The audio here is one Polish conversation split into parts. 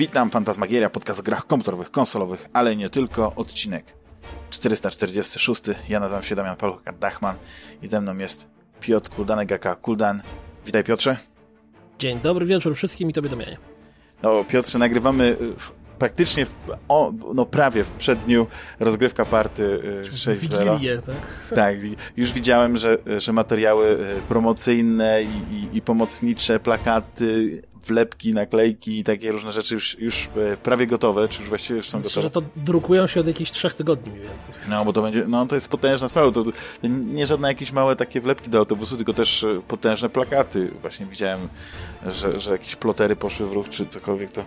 Witam, Fantasmagieria, podcast o grach komputerowych, konsolowych, ale nie tylko, odcinek 446. Ja nazywam się Damian Palucha Dachman i ze mną jest Piotr Kuldanek, aka Kuldan. Witaj Piotrze. Dzień dobry wieczór wszystkim i tobie Damianie. No Piotrze, nagrywamy w, praktycznie w, o, no prawie w przedniu rozgrywka party 6.0. tak? Tak, już widziałem, że, że materiały y, promocyjne i, i, i pomocnicze, plakaty, wlepki, naklejki i takie różne rzeczy już, już e, prawie gotowe, czy już właściwie już są Myślę, gotowe. że to drukują się od jakichś trzech tygodni mniej więcej. No, bo to będzie, no to jest potężna sprawa, to, to nie żadne jakieś małe takie wlepki do autobusu, tylko też e, potężne plakaty. Właśnie widziałem, że, że jakieś plotery poszły w ruch, czy cokolwiek to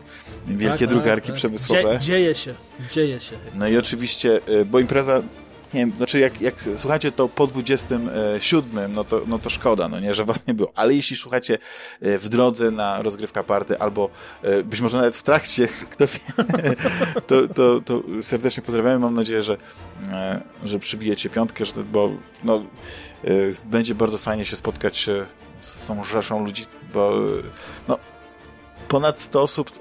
wielkie tak, tak drukarki tak, przemysłowe. Dzie dzieje się, dzieje się. No i oczywiście, e, bo impreza nie wiem, znaczy jak, jak słuchacie to po 27, no to, no to szkoda, no nie, że was nie było. Ale jeśli słuchacie e, w drodze na rozgrywka party, albo e, być może nawet w trakcie, kto wie, to, to, to serdecznie pozdrawiamy. Mam nadzieję, że, e, że przybijecie piątkę, że, bo no, będzie bardzo fajnie się spotkać z tą rzeszą ludzi, bo no, ponad 100 osób,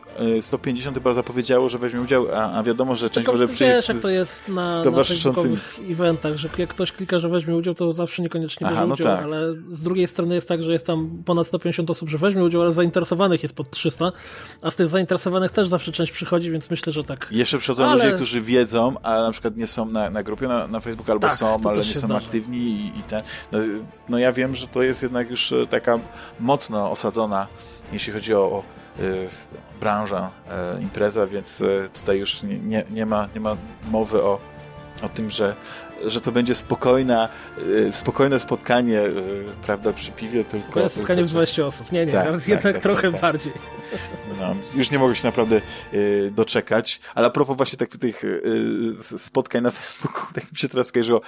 150 y, chyba zapowiedziało, że weźmie udział, a, a wiadomo, że część Tylko może przyjść wiesz, jak to jest na, na facebookowych eventach, że jak ktoś klika, że weźmie udział, to zawsze niekoniecznie Aha, no udział, tak. ale z drugiej strony jest tak, że jest tam ponad 150 osób, że weźmie udział, ale zainteresowanych jest pod 300, a z tych zainteresowanych też zawsze część przychodzi, więc myślę, że tak. Jeszcze przychodzą ale... ludzie, którzy wiedzą, a na przykład nie są na, na grupie na, na Facebooku, albo tak, są, ale nie są zdarza. aktywni i, i ten. No, no ja wiem, że to jest jednak już e, taka mocno osadzona, jeśli chodzi o, o branża, y, impreza, więc y, tutaj już nie, nie, ma, nie ma mowy o, o tym, że, że to będzie spokojna, spokojne spotkanie, prawda, przy piwie, tylko... Spokojne spotkanie w 20 osób, nie, nie, tak, tak, jednak tak, trochę tak, bardziej. No, już nie mogę się naprawdę doczekać, ale a propos właśnie tak, tych spotkań na Facebooku, tak mi się teraz skojarzyło,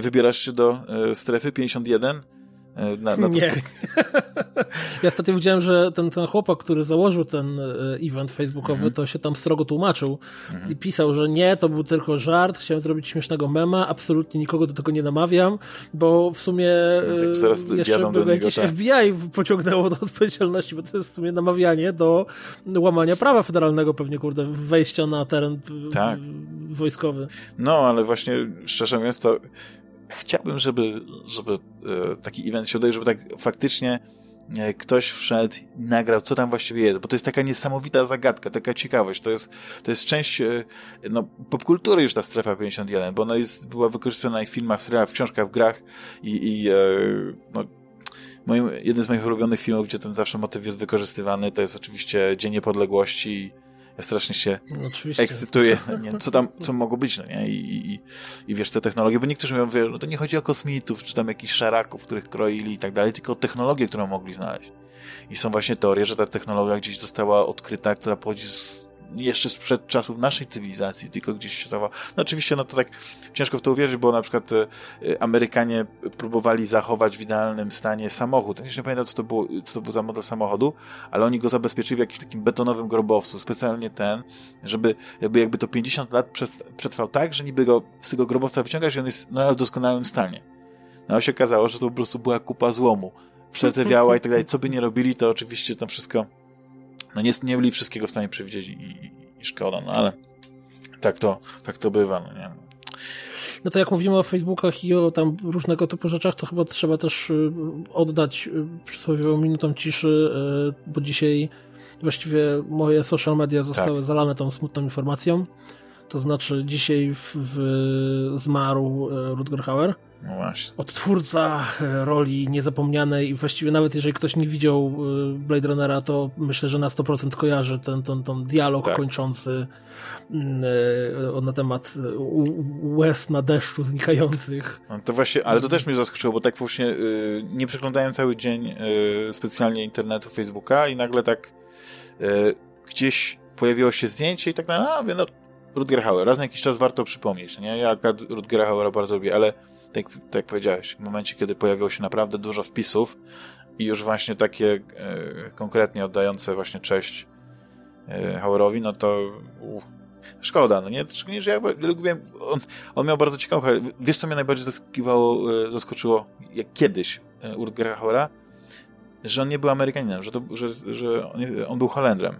wybierasz się do strefy 51? E, na, na nie. ja ostatnio widziałem, że ten, ten chłopak, który założył ten e, event facebookowy, mm -hmm. to się tam strogo tłumaczył mm -hmm. i pisał, że nie, to był tylko żart, chciałem zrobić śmiesznego mema, absolutnie nikogo do tego nie namawiam, bo w sumie no tak, zaraz jeszcze by do jakieś tak. FBI pociągnęło do odpowiedzialności, bo to jest w sumie namawianie do łamania prawa federalnego pewnie, kurde, wejścia na teren tak. wojskowy. No, ale właśnie szczerze mówiąc to chciałbym, żeby, żeby e, taki event się odbył, żeby tak faktycznie e, ktoś wszedł i nagrał, co tam właściwie jest, bo to jest taka niesamowita zagadka, taka ciekawość, to jest, to jest część e, no, popkultury już ta strefa 51, bo ona jest, była wykorzystana w filmach, w serialach, w książkach, w grach i, i no, moim, jeden z moich ulubionych filmów, gdzie ten zawsze motyw jest wykorzystywany, to jest oczywiście Dzień Niepodległości ja strasznie się Oczywiście. ekscytuję, nie, co tam, co mogło być, no nie, I, i, i wiesz, te technologie, bo niektórzy mówią, no to nie chodzi o kosmitów, czy tam jakichś szaraków, których kroili i tak dalej, tylko o technologię, którą mogli znaleźć. I są właśnie teorie, że ta technologia gdzieś została odkryta, która pochodzi z jeszcze sprzed czasów naszej cywilizacji, tylko gdzieś się zachował. No oczywiście, no to tak ciężko w to uwierzyć, bo na przykład e, Amerykanie próbowali zachować w idealnym stanie samochód. Ja nie pamiętam, co to, było, co to był za model samochodu, ale oni go zabezpieczyli w jakimś takim betonowym grobowcu, specjalnie ten, żeby jakby, jakby to 50 lat przetrwał tak, że niby go z tego grobowca wyciągasz i on jest na doskonałym stanie. No się okazało, że to po prostu była kupa złomu. Przerdzewiała i tak dalej. Co by nie robili, to oczywiście tam wszystko no nie, nie byli wszystkiego w stanie przewidzieć i, i, i szkoda, no ale tak to, tak to bywa, no nie. No to jak mówimy o Facebookach i o tam różnego typu rzeczach, to chyba trzeba też y, oddać y, przysłowiową minutą ciszy, y, bo dzisiaj właściwie moje social media zostały tak. zalane tą smutną informacją. To znaczy dzisiaj w, w zmarł Rutger Hauer no właśnie. Odtwórca e, roli niezapomnianej i właściwie nawet jeżeli ktoś nie widział e, Blade Runnera, to myślę, że na 100% kojarzy ten, ten, ten dialog tak. kończący mm, e, na temat łez na deszczu znikających. No to właśnie, ale to też mnie zaskoczyło, bo tak właśnie nie przeglądałem cały dzień specjalnie internetu, Facebooka i nagle tak gdzieś pojawiło się zdjęcie i tak na, a, no Rutger Hauer, raz na jakiś czas warto przypomnieć, nie? Ja Rutgera Hauera bardzo lubię, ale tak, tak jak powiedziałeś, w momencie, kiedy pojawiło się naprawdę dużo wpisów i już właśnie takie e, konkretnie oddające właśnie cześć e, Hauerowi, no to uh, szkoda, no nie? Szczególnie, że ja lubiłem, on, on miał bardzo ciekawą, wiesz co mnie najbardziej zaskakiwało, e, zaskoczyło, jak kiedyś e, Urgera Hauera, że on nie był Amerykaninem, że, to, że, że on, on był Holendrem.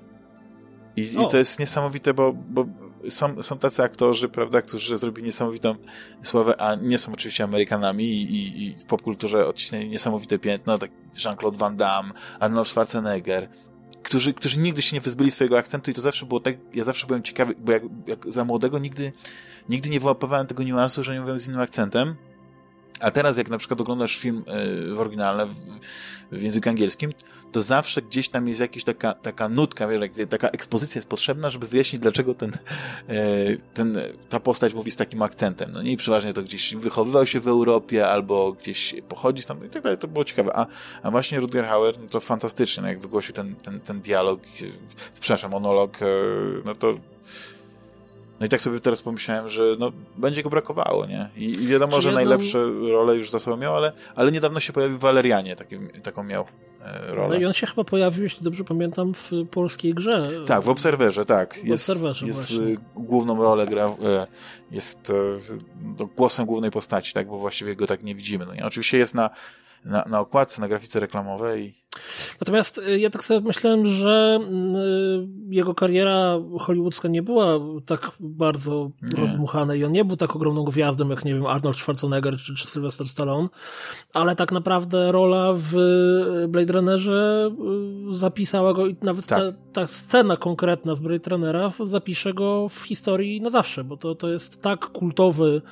I, I, to jest niesamowite, bo, bo są, są tacy aktorzy, prawda, którzy zrobili niesamowitą sławę, a nie są oczywiście Amerykanami i, i, i w popkulturze odcisnęli niesamowite piętno, tak Jean-Claude Van Damme, Arnold Schwarzenegger, którzy, którzy nigdy się nie wyzbyli swojego akcentu i to zawsze było tak, ja zawsze byłem ciekawy, bo jak, jak za młodego nigdy, nigdy nie wyłapowałem tego niuansu, że nie mówią z innym akcentem, a teraz, jak na przykład oglądasz film y, w oryginalne, w, języku angielskim, to zawsze gdzieś tam jest jakaś taka, taka nutka, wiesz, taka ekspozycja jest potrzebna, żeby wyjaśnić, dlaczego ten, y, ten, ta postać mówi z takim akcentem. No nie i przeważnie to gdzieś wychowywał się w Europie, albo gdzieś pochodzi tam i tak dalej. To było ciekawe. A, a właśnie Rutger Hauer, no to fantastycznie, no jak wygłosił ten, ten, ten dialog, przepraszam, monolog, no to no i tak sobie teraz pomyślałem, że no, będzie go brakowało, nie? I, i wiadomo, Czy że jedną... najlepsze role już za sobą miał, ale, ale niedawno się pojawił Walerianie, taki, taką miał e, rolę. No i on się chyba pojawił, jeśli dobrze pamiętam, w polskiej grze. Tak, w Obserwerze, tak. W jest, Obserwerze jest właśnie. główną rolę gra, e, jest e, głosem głównej postaci, tak, bo właściwie go tak nie widzimy. No i oczywiście jest na na, na okładce, na grafice reklamowej. Natomiast y, ja tak sobie myślałem, że y, jego kariera hollywoodzka nie była tak bardzo nie. rozmuchana i on nie był tak ogromną gwiazdą jak, nie wiem, Arnold Schwarzenegger czy, czy Sylvester Stallone, ale tak naprawdę rola w Blade Runnerze y, zapisała go i nawet tak. ta, ta scena konkretna z Blade Runnera zapisze go w historii na zawsze, bo to, to jest tak kultowy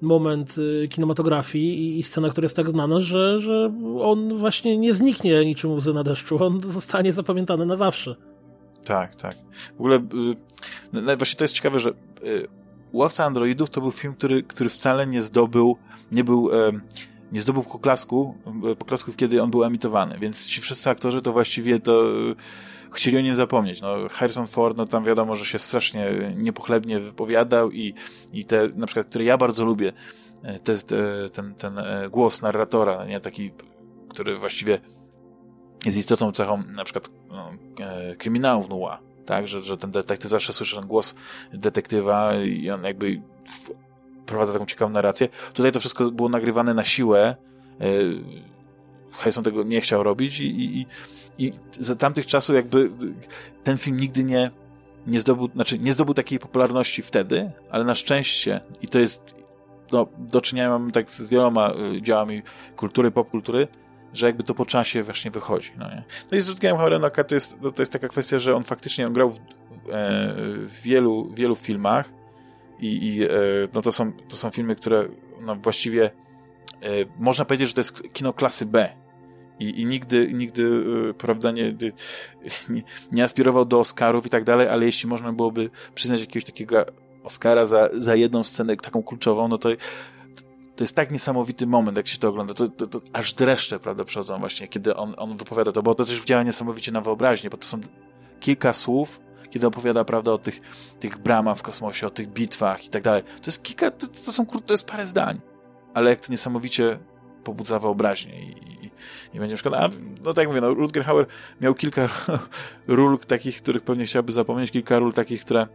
moment y, kinematografii i, scena, która jest tak znana, że, że on właśnie nie zniknie niczym łzy na deszczu, on zostanie zapamiętany na zawsze. Tak, tak. W ogóle yy, właśnie to jest ciekawe, że yy, Łowca Androidów to był film, który, który wcale nie zdobył, nie był... Nie zdobył poklasku, poklasków, kiedy on był emitowany, więc ci wszyscy aktorzy to właściwie to chcieli o nim zapomnieć. No, Harrison Ford, no tam wiadomo, że się strasznie niepochlebnie wypowiadał i, i te, na przykład, które ja bardzo lubię, e, te, te, ten, ten e, głos narratora, nie taki, który właściwie jest istotną cechą na przykład no, e, kryminałów noir, tak, że, że ten detektyw zawsze słyszy ten głos detektywa i on jakby prowadza taką ciekawą narrację. Tutaj to wszystko było nagrywane na siłę, Harrison tego nie chciał robić i, i, i za tamtych czasów jakby ten film nigdy nie, nie zdobył, znaczy nie zdobył takiej popularności wtedy, ale na szczęście i to jest, no, do czynienia mamy tak z wieloma y, działami kultury, popkultury, że jakby to po czasie właśnie wychodzi, no nie? No i z Rutgerem Hauerem to jest, to jest taka kwestia, że on faktycznie on grał w, e, w wielu, wielu filmach i, i e, no to są, to są filmy, które no właściwie e, można powiedzieć, że to jest kino klasy B, i, i nigdy, nigdy y, prawda, nie, nie, nie aspirował do Oscarów i tak dalej, ale jeśli można byłoby przyznać jakiegoś takiego Oscara za, za jedną scenę taką kluczową, no to to jest tak niesamowity moment, jak się to ogląda. To, to, to aż dreszcze, prawda, przychodzą właśnie, kiedy on, on wypowiada to, bo to też działa niesamowicie na wyobraźnię, bo to są kilka słów, kiedy opowiada, prawda, o tych, tych bramach w kosmosie, o tych bitwach i tak dalej. To jest kilka, to, to są, to jest parę zdań. Ale jak to niesamowicie pobudza wyobraźnię i, i, i będzie szkoda. A, no tak jak mówię, no, Rutger Hauer miał kilka ról takich, których pewnie chciałby zapomnieć, kilka ról takich, które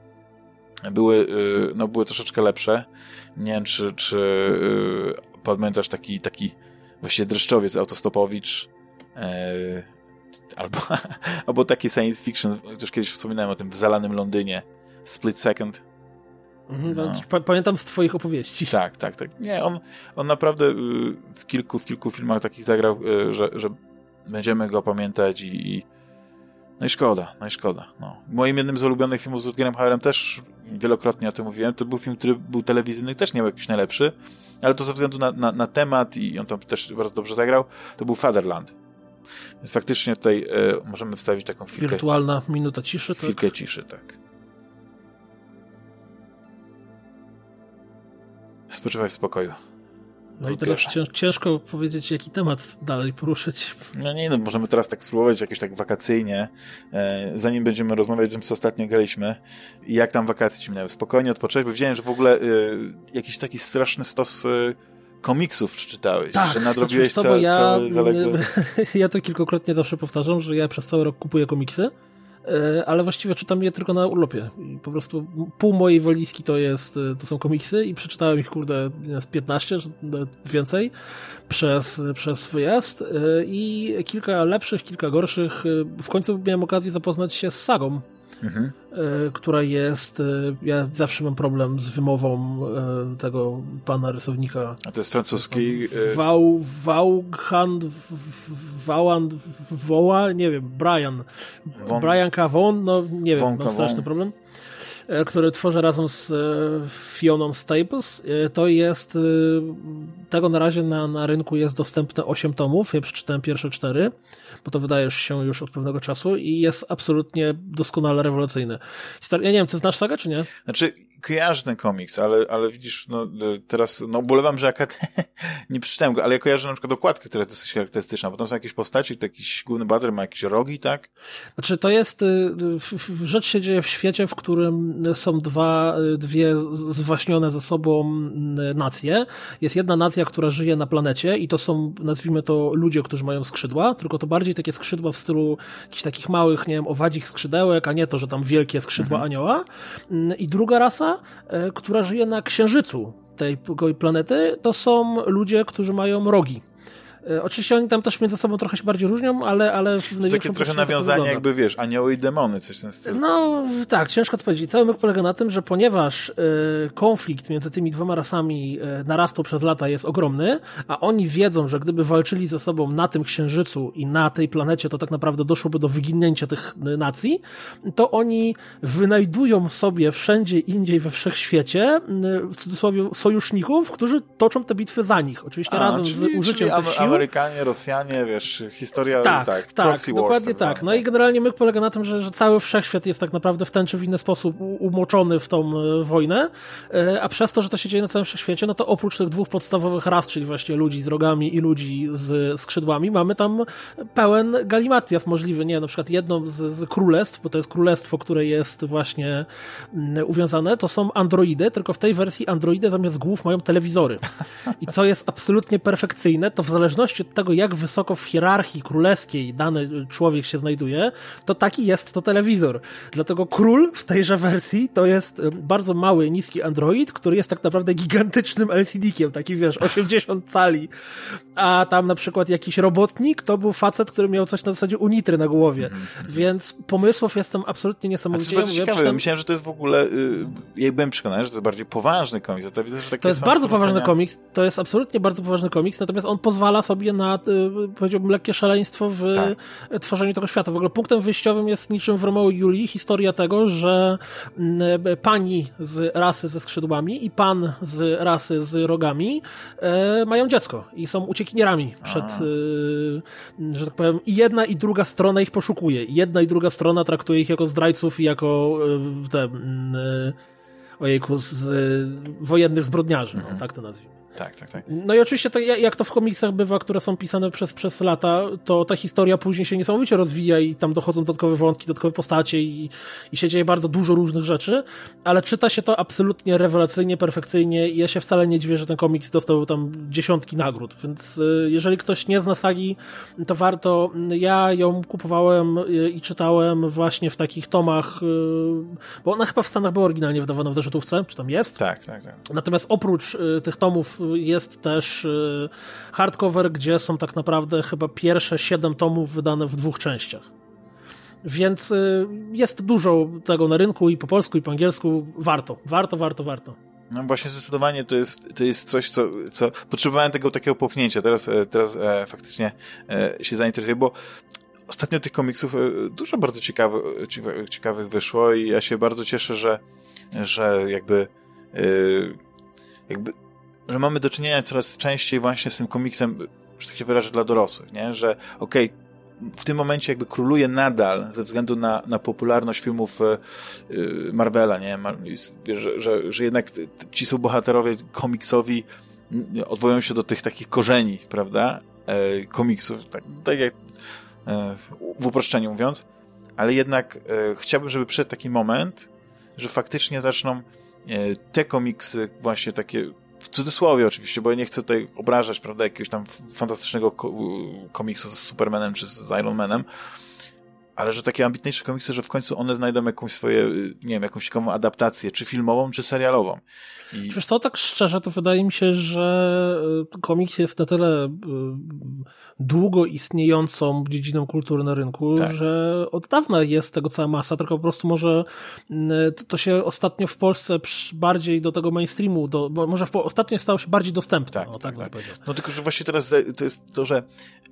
były, y, no, były troszeczkę lepsze. Nie wiem, czy, czy y, pamiętasz taki, taki właściwie dreszczowiec, autostopowicz, e, albo, albo taki science fiction, już kiedyś wspominałem o tym w zalanym Londynie, Split Second, Mhm, no. Pamiętam z twoich opowieści. Tak, tak, tak. Nie, on, on naprawdę y, w kilku, w kilku filmach takich zagrał, y, że, że będziemy go pamiętać i, i no i szkoda, no i szkoda. No. Moim jednym z ulubionych filmów z Rutgerem Hauerem też wielokrotnie o tym mówiłem, to był film, który był telewizyjny, też nie był jakiś najlepszy, ale to ze względu na, na, na temat i on tam też bardzo dobrze zagrał, to był Fatherland. Więc faktycznie tutaj y, możemy wstawić taką chwilkę. Wirtualna minuta ciszy, tak? Chwilkę ciszy, tak. Spoczywaj w spokoju. No i teraz ciężko powiedzieć, jaki temat dalej poruszyć. No nie, no możemy teraz tak spróbować jakieś tak wakacyjnie, e, zanim będziemy rozmawiać o tym, co ostatnio graliśmy i jak tam wakacje ci minęły. Spokojnie odpocząć, bo wziąłem, że w ogóle e, jakiś taki straszny stos e, komiksów przeczytałeś, tak, że nadrobiłeś ca ja, cały zaległy... Ja to kilkukrotnie zawsze powtarzam, że ja przez cały rok kupuję komiksy, E, ale właściwie czytam je tylko na urlopie. Po prostu pół mojej walizki to jest, e, to są komiksy i przeczytałem ich, kurde, z 15, więcej przez, przez wyjazd e, i kilka lepszych, kilka gorszych. W końcu miałem okazję zapoznać się z sagą mhm. która jest, ja zawsze mam problem z wymową tego pana rysownika. A to jest francuski... Wał, Wałghand, Wałand, Woła, nie wiem, Brian. Von, Brian Cavon, no nie wiem, mam straszny problem. E, który tworzy razem z e, Fioną Staples. E, to jest, tego na razie na, na rynku jest dostępne 8 tomów, ja przeczytałem pierwsze 4, bo to wydaje się już od pewnego czasu i jest absolutnie doskonale rewolucyjny. Ja nie wiem, ty znasz sagę, czy nie? Znaczy, kojarzę ten komiks, ale, ale widzisz, no teraz, no bolewam, że akad... nie przeczytałem go, ale ja kojarzę na przykład okładkę, która jest dosyć charakterystyczna, bo tam są jakieś postaci, jakiś główny bater ma jakieś rogi, tak? Znaczy, to jest, rzecz się dzieje w świecie, w którym są dwa, dwie zwaśnione ze sobą y, nacje. Jest jedna nacja, która żyje na planecie i to są, nazwijmy to, ludzie, którzy mają skrzydła, tylko to bardziej takie skrzydła w stylu jakichś takich małych, nie wiem, owadzich skrzydełek, a nie to, że tam wielkie skrzydła mhm. anioła. I druga rasa, e, która żyje na księżycu tej planety, to są ludzie, którzy mają rogi. E, oczywiście oni tam też między sobą trochę się bardziej różnią, ale, ale w to takie trochę nawiązanie jakby, wiesz, anioły i demony, coś ten styl. No tak, ciężko odpowiedzieć. Cały myk polega na tym, że ponieważ y, konflikt między tymi dwoma rasami y, narastał przez lata jest ogromny, a oni wiedzą, że gdyby walczyli ze sobą na tym księżycu i na tej planecie, to tak naprawdę doszłoby do wyginięcia tych y, nacji, to oni wynajdują sobie wszędzie indziej we wszechświecie, w cudzysłowie, sojuszników, którzy toczą te bitwy za nich. Oczywiście a, razem czyli, z użyciem tych sił. Amerykanie, Rosjanie, wiesz, historia, tak, tak, tak Wars, dokładnie tak. tak. No i generalnie myk polega na tym, że, że cały wszechświat jest tak naprawdę w ten czy w inny sposób umoczony w tą e, wojnę, e, a przez to, że to się dzieje na całym wszechświecie, no to oprócz tych dwóch podstawowych ras, czyli właśnie ludzi z rogami i ludzi z skrzydłami, mamy tam pełen galimatias możliwy, nie, na przykład jedno z, z królestw, bo to jest królestwo, które jest właśnie mm, uwiązane, to są androidy, tylko w tej wersji androidy zamiast głów mają telewizory. I co jest absolutnie perfekcyjne, to w zależności zależności od tego, jak wysoko w hierarchii królewskiej dany człowiek się znajduje, to taki jest to telewizor. Dlatego król w tejże wersji to jest bardzo mały, niski android, który jest tak naprawdę gigantycznym LCD-kiem, taki wiesz, 80 cali. A tam na przykład jakiś robotnik to był facet, który miał coś na zasadzie unitry na głowie. -hmm. Więc pomysłów jestem absolutnie niesamowicie. To jest bardzo ciekawe. Myślałem, że to jest w ogóle, yy, ja byłem przekonany, że to jest bardziej poważny komiks. To, widzę, że to jest bardzo poważny komiks, to jest absolutnie bardzo poważny komiks, natomiast on pozwala sobie na, y, powiedziałbym, lekkie szaleństwo w tak. tworzeniu tego świata. W ogóle punktem wyjściowym jest niczym w Romeo i Julii historia tego, że mm, pani z rasy ze skrzydłami i pan z rasy z rogami e, mają dziecko i są uciekinierami przed, e, że tak powiem, i jedna i druga strona ich poszukuje. Jedna i druga strona traktuje ich jako zdrajców i jako e, te, e, ojejku, z, wojennych zbrodniarzy, no, mhm. no, tak to nazwijmy. Tak, tak, tak. No i oczywiście to, jak to w komiksach bywa, które są pisane przez, przez lata, to ta historia później się niesamowicie rozwija i tam dochodzą dodatkowe wątki, dodatkowe postacie i, i się dzieje bardzo dużo różnych rzeczy, ale czyta się to absolutnie rewelacyjnie, perfekcyjnie i ja się wcale nie dziwię, że ten komiks dostał tam dziesiątki nagród, więc y, jeżeli ktoś nie zna sagi, to warto. Ja ją kupowałem y, i czytałem właśnie w takich tomach, y, bo ona chyba w Stanach była oryginalnie wydawana w zeszytówce, czy tam jest? Tak, tak, tak. Natomiast oprócz tych tomów jest też y, hardcover, gdzie są tak naprawdę chyba pierwsze siedem tomów wydane w dwóch częściach. Więc y, jest dużo tego na rynku i po polsku, i po angielsku. Warto, warto, warto, warto. No właśnie zdecydowanie to jest, to jest coś, co, co potrzebowałem tego takiego popchnięcia. Teraz, e, teraz e, faktycznie e, się zainteresuję, bo ostatnio tych komiksów e, dużo bardzo ciekawy, ciekawych wyszło i ja się bardzo cieszę, że, że jakby, e, jakby że mamy do czynienia coraz częściej właśnie z tym komiksem, że tak się wyrażę, dla dorosłych, nie? Że okej, okay, w tym momencie jakby króluje nadal ze względu na, na popularność filmów e, e, Marvela, nie? Że, że, że jednak ci są bohaterowie komiksowi odwołują się do tych takich korzeni, prawda? E, komiksów, tak, tak jak w uproszczeniu mówiąc, ale jednak chciałbym, żeby przyszedł taki moment, że faktycznie zaczną te komiksy właśnie takie w cudzysłowie oczywiście, bo ja nie chcę tutaj obrażać, prawda, jakiegoś tam fantastycznego komiksu z Supermanem czy z Iron Manem, ale że takie ambitniejsze komiksy, że w końcu one znajdą jakąś swoje, nie wiem, jakąś ciekawą adaptację, czy filmową, czy serialową. I... Wiesz co, tak szczerze, to wydaje mi się, że komiks jest na tyle długo istniejącą dziedziną kultury na rynku, tak. że od dawna jest tego cała masa, tylko po prostu może to się ostatnio w Polsce bardziej do tego mainstreamu, do, może w, ostatnio stało się bardziej dostępne. Tak, o, tak, tak. tak. No tylko, że właśnie teraz to jest to, że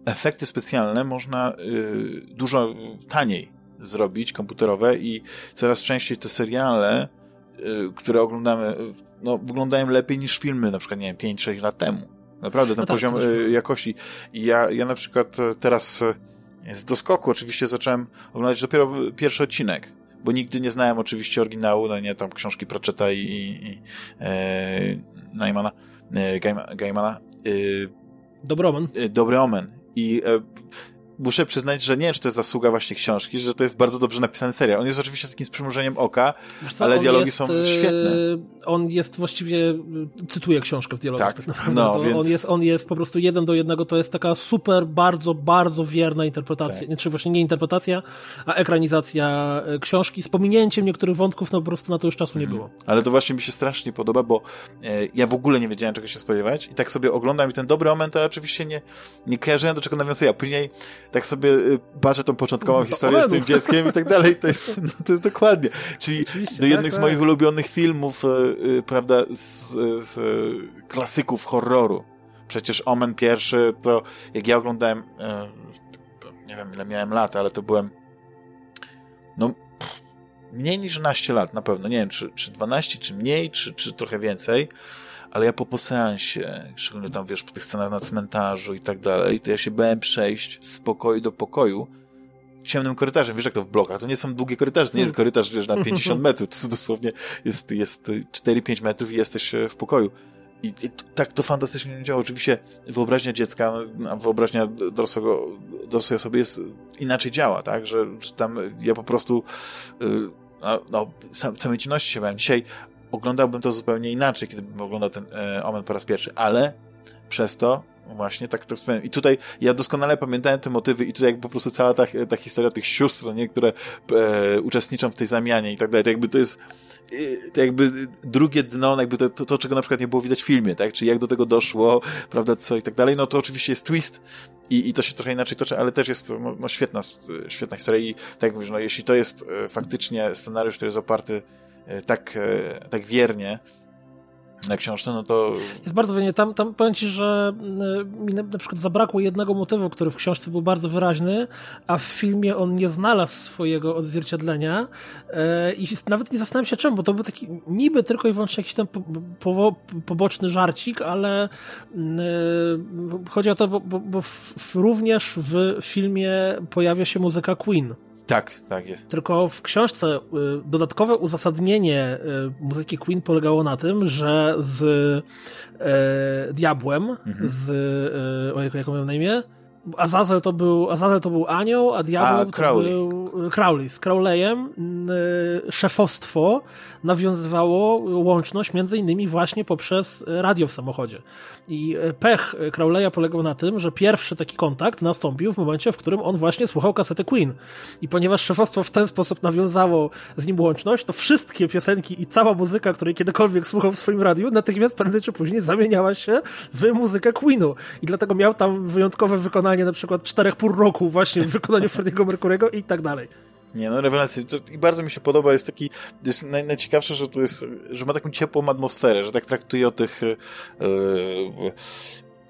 efekty specjalne można y, dużo taniej zrobić, komputerowe i coraz częściej te seriale, y, które oglądamy, no, wyglądają lepiej niż filmy, na przykład, nie wiem, 5-6 lat temu. Naprawdę, ten no tak, poziom y, jakości. I ja, ja na przykład teraz z doskoku oczywiście zacząłem oglądać dopiero pierwszy odcinek, bo nigdy nie znałem oczywiście oryginału, no nie, tam książki Pratchetta i, i, i e, Naimana, e, Gaimana. E, Dobry Omen. E, Dobry Omen. I e, muszę przyznać, że nie wiem, czy to jest zasługa właśnie książki, że to jest bardzo dobrze napisany serial. On jest oczywiście z takim sprzymurzeniem oka, co, ale dialogi jest, są świetne. On jest właściwie, cytuję książkę w dialogach tak, tak naprawdę. No, więc... on, jest, on jest po prostu jeden do jednego, to jest taka super, bardzo, bardzo wierna interpretacja, tak. czy właśnie nie interpretacja, a ekranizacja e, książki z pominięciem niektórych wątków, no po prostu na to już czasu nie mhm. było. Ale to właśnie mi się strasznie podoba, bo e, ja w ogóle nie wiedziałem, czego się spodziewać i tak sobie oglądam i ten dobry moment, to oczywiście nie, nie kojarzyłem, do czego nawiązuje, a później tak sobie y, patrzę tą początkową no, historię z tym dzieckiem i tak dalej. To jest, no, to jest dokładnie. Czyli do jednych tak, z moich tak. ulubionych filmów, y, prawda, z, z klasyków horroru. Przecież Omen pierwszy, to jak ja oglądałem, nie wiem ile miałem lat, ale to byłem no mniej niż 11 lat na pewno. Nie wiem, czy, czy 12, czy mniej, czy, czy trochę więcej ale ja po poseansie, szczególnie tam, wiesz, po tych scenach na cmentarzu i tak dalej, to ja się bałem przejść z pokoju do pokoju ciemnym korytarzem. Wiesz, jak to w blokach. To nie są długie korytarze, to nie jest korytarz, wiesz, na 50 metrów. To dosłownie jest, jest 4-5 metrów i jesteś e, w pokoju. I, I, tak to fantastycznie nie działa. Oczywiście wyobraźnia dziecka, wyobraźnia dorosłego, dorosłej osoby jest inaczej działa, tak? Że, że tam ja po prostu yy, no, no, sam, samej ciemności się bałem. Dzisiaj oglądałbym to zupełnie inaczej, kiedy bym oglądał ten e, Omen po raz pierwszy, ale przez to właśnie tak to wspomniałem. I tutaj ja doskonale pamiętałem te motywy i tutaj jakby po prostu cała ta, ta historia tych sióstr, no nie, które e, uczestniczą w tej zamianie i tak dalej, to jakby to jest e, to jakby drugie dno, jakby to, to, to, czego na przykład nie było widać w filmie, tak? Czyli jak do tego doszło, prawda, co i tak dalej, no to oczywiście jest twist i, i to się trochę inaczej toczy, ale też jest no, no świetna, świetna historia i tak jak mówisz, no jeśli to jest e, faktycznie scenariusz, który jest oparty E, tak, e, tak wiernie na książce, no to... Jest bardzo wiernie. Tam, tam powiem ci, że e, mi na, na, przykład zabrakło jednego motywu, który w książce był bardzo wyraźny, a w filmie on nie znalazł swojego odzwierciedlenia i nawet nie zastanawiam się czemu, bo to był taki niby tylko i wyłącznie jakiś tam po, po, poboczny żarcik, ale chodzi o to, bo, bo, bo w, również w filmie pojawia się muzyka Queen. Tak, tak jest. Tylko w książce y, dodatkowe uzasadnienie y, muzyki Queen polegało na tym, że z y, Diabłem, mhm. z, ojej, jak miał na imię? Azazel to był, Azazel to był anioł, a diabeł a, to był Crowley. Z Crowleyem szefostwo nawiązywało łączność między innymi właśnie poprzez radio w samochodzie. I e, pech Crowleya polegał na tym, że pierwszy taki kontakt nastąpił w momencie, w którym on właśnie słuchał kasety Queen. I ponieważ szefostwo w ten sposób nawiązało z nim łączność, to wszystkie piosenki i cała muzyka, której kiedykolwiek słuchał w swoim radiu, natychmiast prędzej czy później zamieniała się w muzykę Queenu. I dlatego miał tam wyjątkowe wykonanie na przykład czterech pół roku właśnie w wykonaniu Freddie'ego Mercury'ego i tak dalej. Nie, no rewelacja. I bardzo mi się podoba, jest taki, jest naj, najciekawsze, że to jest, że ma taką ciepłą atmosferę, że tak traktuje o tych, yy,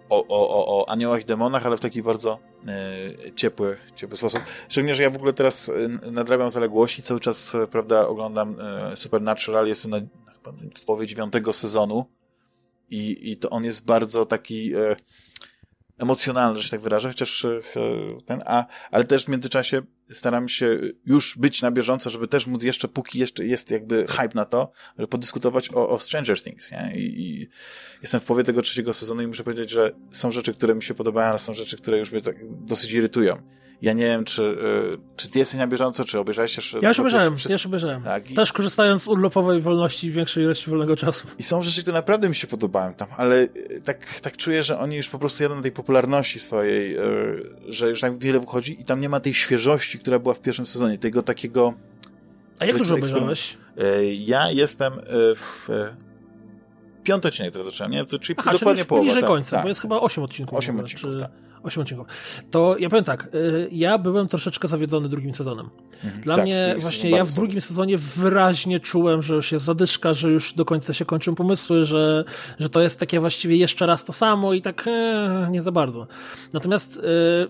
o, o, o aniołach i demonach, ale w taki bardzo yy, ciepły, ciepły sposób. Szczególnie, że ja w ogóle teraz nadrabiam zaległości, cały czas, prawda, oglądam yy, Supernatural, jestem na, chyba w połowie dziewiątego sezonu i, i to on jest bardzo taki, yy, emocjonalny, że się tak wyrażę, chociaż e, ten, a, ale też w międzyczasie staram się już być na bieżąco, żeby też móc jeszcze, póki jeszcze jest jakby hype na to, żeby podyskutować o, o Stranger Things, nie? I, I, jestem w połowie tego trzeciego sezonu i muszę powiedzieć, że są rzeczy, które mi się podobają, ale są rzeczy, które już mnie tak dosyć irytują. Ja nie wiem, czy, y, czy ty jesteś na bieżąco, czy obejrzałeś Ja już obejrzałem, wszystko... ja już obejrzałem. Tak, i... Też korzystając z urlopowej wolności i większej ilości wolnego czasu. I są rzeczy, które naprawdę mi się podobają tam, ale y, tak, tak czuję, że oni już po prostu jadą na tej popularności swojej, y, że już tak wiele wychodzi i tam nie ma tej świeżości, która była w pierwszym sezonie, tego takiego... A jak dużo obejrzałeś? Ja jestem w piąty odcinek teraz zacząłem, nie? To, czyli Aha, dokładnie czyli połowa. bliżej tak, końca, tak. bo jest chyba 8 odcinków. 8 odcinków, czy... tak. 8 odcinków. To ja powiem tak, y, ja byłem troszeczkę zawiedzony drugim sezonem. Mhm, Dla tak, mnie właśnie ja w drugim sezonie wyraźnie czułem, że już jest zadyszka, że już do końca się kończą pomysły, że, że to jest takie właściwie jeszcze raz to samo i tak e, nie za bardzo. Natomiast y,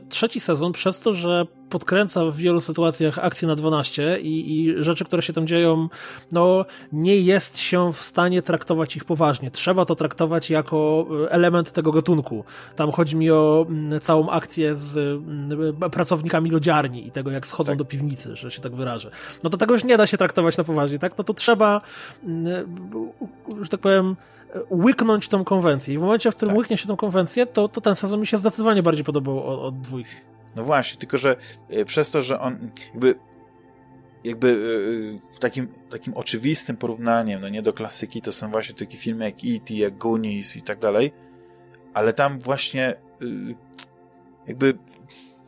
trzeci sezon przez to, że podkręca w wielu sytuacjach akcje na 12 i, i rzeczy, które się tam dzieją, no nie jest się w stanie traktować ich poważnie. Trzeba to traktować jako e, element tego gatunku. Tam chodzi mi o mm, całą akcję z mm, pracownikami lodziarni i tego, jak schodzą tak. do piwnicy, że się tak wyrażę. No to tego już nie da się traktować na poważnie, tak? No to trzeba, mm, że tak powiem, łyknąć tą konwencję. I w momencie, w którym tak. łyknie się tą konwencję, to, to ten sezon mi się zdecydowanie bardziej podobał od, od dwójki. No właśnie, tylko że e, przez to, że on jakby jakby e, takim, takim oczywistym porównaniem, no nie do klasyki, to są właśnie takie filmy jak E.T., jak Goonies i tak dalej, ale tam właśnie e, jakby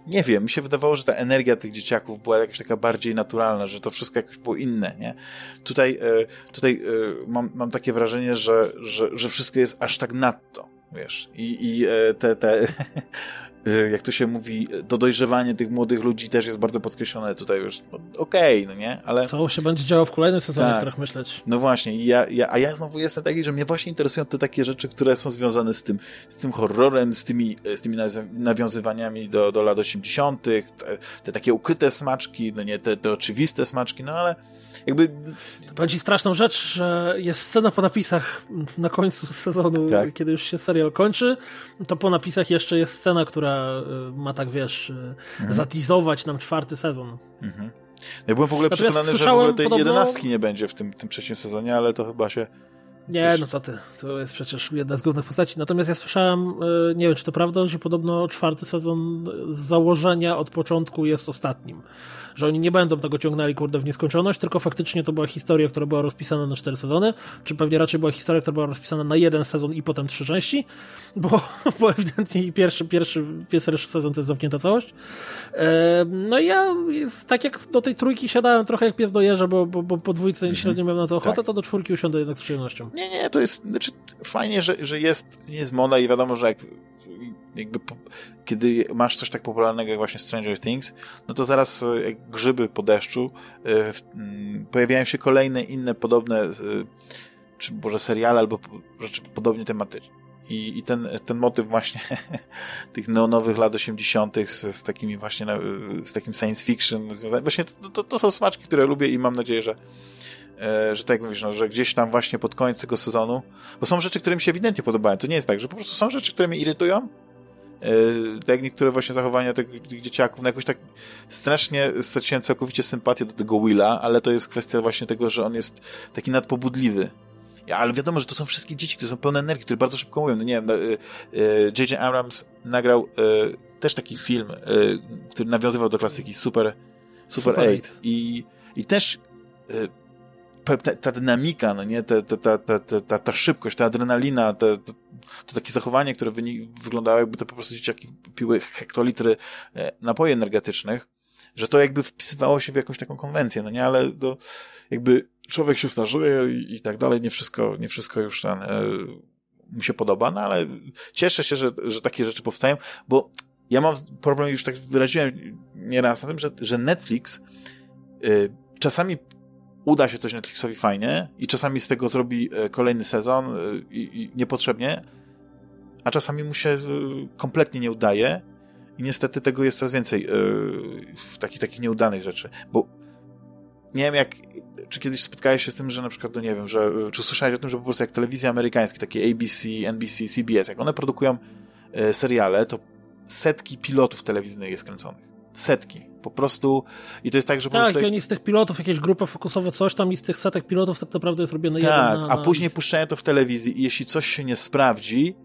nie wiem, mi się wydawało, że ta energia tych dzieciaków była jakaś taka bardziej naturalna, że to wszystko jakoś było inne, nie? Tutaj, tutaj mam, mam takie wrażenie, że, że, że wszystko jest aż tak nadto, wiesz, i, i te, te jak to się mówi, to dojrzewanie tych młodych ludzi też jest bardzo podkreślone tutaj już. No, Okej, okay, no nie, ale... Co się będzie działo w kolejnym sezonie, tak. strach myśleć. No właśnie, ja, ja, a ja znowu jestem taki, że mnie właśnie interesują te takie rzeczy, które są związane z tym, z tym horrorem, z tymi, z tymi nawiązywaniami do, do lat 80., te, te takie ukryte smaczki, no nie, te, te oczywiste smaczki, no ale jakby... To będzie straszną rzecz, że jest scena po napisach na końcu sezonu, tak. kiedy już się serial kończy, to po napisach jeszcze jest scena, która y, ma tak, wiesz, y, mhm. zatizować nam czwarty sezon. Mhm. Ja byłem w ogóle Natomiast przekonany, że w ogóle tej podobno... jedenastki nie będzie w tym, tym trzecim sezonie, ale to chyba się... Nie, no co ty, to jest przecież jedna z głównych postaci. Natomiast ja słyszałem, y, nie wiem czy to prawda, że podobno czwarty sezon z założenia od początku jest ostatnim że oni nie będą tego ciągnęli, kurde, w nieskończoność, tylko faktycznie to była historia, która była rozpisana na cztery sezony, czy pewnie raczej była historia, która była rozpisana na jeden sezon i potem trzy części, bo, bo ewidentnie pierwszy, pierwszy, pierwszy sezon to jest zamknięta całość. E, no i ja, tak jak do tej trójki siadałem trochę jak pies do jeża, bo, bo, bo po dwójce -hmm. średnio miałem na to ochotę, tak. to do czwórki usiądę jednak z przyjemnością. Nie, nie, to jest, znaczy fajnie, że, że jest, jest moda i wiadomo, że jak jakby po, kiedy masz coś tak popularnego jak właśnie Stranger Things, no to zaraz e, jak grzyby po deszczu e, mm, pojawiają się kolejne inne podobne e, czy może seriale albo rzeczy podobnie tematyczne. I, i ten, ten motyw właśnie tych neonowych lat 80. Z, z takimi właśnie, z takim science fiction, właśnie to, to, to są smaczki, które lubię i mam nadzieję, że, że tak jak mówisz, no, że gdzieś tam właśnie pod koniec tego sezonu, bo są rzeczy, które mi się ewidentnie podobają. To nie jest tak, że po prostu są rzeczy, które mnie irytują, E, jak niektóre właśnie zachowania tych, dzieciaków, no jakoś tak strasznie straciłem całkowicie sympatię do tego Willa, ale to jest kwestia właśnie tego, że on jest taki nadpobudliwy. Ja, ale wiadomo, że to są wszystkie dzieci, które są pełne energii, które bardzo szybko mówią. No nie wiem, J.J. No, e, Abrams nagrał e, też taki film, który nawiązywał do klasyki Super, Super, Super 8. I, I też ta, ta, dynamika, no nie, ta, ta, ta, ta, ta, szybkość, ta adrenalina, to takie zachowanie, które wyglądało jakby to po prostu dzieciaki piły hektolitry e, napoi energetycznych, że to jakby wpisywało się w jakąś taką konwencję, no nie, ale to jakby człowiek się starzeje i, i tak dalej, nie wszystko, nie wszystko już ten, e, mu się podoba, no ale cieszę się, że, że takie rzeczy powstają, bo ja mam problem, już tak wyraziłem nieraz na tym, że, że Netflix y, czasami uda się coś Netflixowi fajnie i czasami z tego zrobi e, kolejny sezon e, i, i niepotrzebnie, a czasami mu się e, kompletnie nie udaje i niestety tego jest coraz więcej w takich, takich nieudanych rzeczy, bo nie wiem jak, czy kiedyś spotkałeś się z tym, że na przykład, no nie wiem, że, czy słyszałeś o tym, że po prostu jak telewizje amerykańskie, takie ABC, NBC, CBS, jak one produkują seriale, to setki pilotów telewizyjnych jest kręconych. Setki po prostu i to jest tak, że tak, po prostu... Oni z tych pilotów, jakieś grupy fokusowe, coś tam i z tych setek pilotów tak naprawdę jest robione tak, jeden na, a później puszczają to w telewizji i jeśli coś się nie sprawdzi,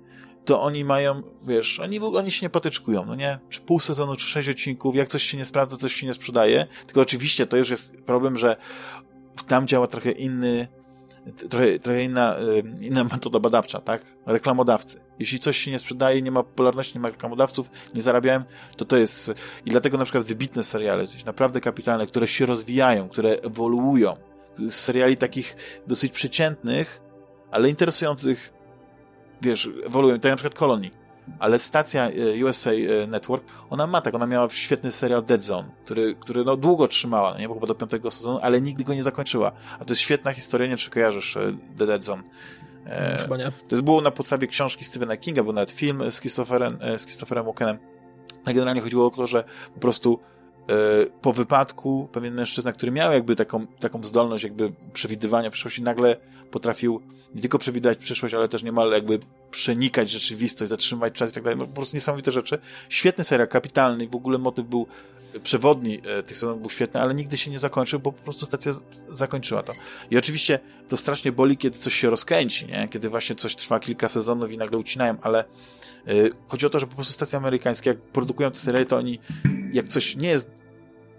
to oni mają, wiesz, oni, oni się nie potyczkują, no nie? Czy pół sezonu, czy sześć odcinków, jak coś się nie sprawdza, coś się nie sprzedaje. Tylko oczywiście to już jest problem, że tam działa trochę inny, trochę, trochę inna, inna metoda badawcza, tak? Reklamodawcy. Jeśli coś się nie sprzedaje, nie ma popularności, nie ma reklamodawców, nie zarabiałem, to to jest... I dlatego na przykład wybitne seriale, coś naprawdę kapitalne, które się rozwijają, które ewoluują, z seriali takich dosyć przeciętnych, ale interesujących, wiesz, ewoluują, tak na przykład Colony ale stacja e, USA e, Network, ona ma tak, ona miała świetny serial Dead Zone, który, który no, długo trzymała, no nie, bo chyba do piątego sezonu, ale nigdy go nie zakończyła. A to jest świetna historia, nie czy kojarzysz e, The Dead Zone. E, chyba nie. To jest było na podstawie książki Stephena Kinga, był nawet film z Christopherem, z Christopherem Walkenem. A generalnie chodziło o to, że po prostu po wypadku pewien mężczyzna, który miał jakby taką, taką zdolność jakby przewidywania przyszłości, nagle potrafił nie tylko przewidywać przyszłość, ale też niemal jakby przenikać rzeczywistość, zatrzymać czas i tak dalej. No po prostu niesamowite rzeczy. Świetny serial, kapitalny, w ogóle motyw był przewodni e, tych sezonów był świetny, ale nigdy się nie zakończył, bo po prostu stacja zakończyła to. I oczywiście to strasznie boli, kiedy coś się rozkręci, nie? kiedy właśnie coś trwa kilka sezonów i nagle ucinają, ale yy, chodzi o to, że po prostu stacje amerykańskie, jak produkują te seriale, to oni, jak coś nie jest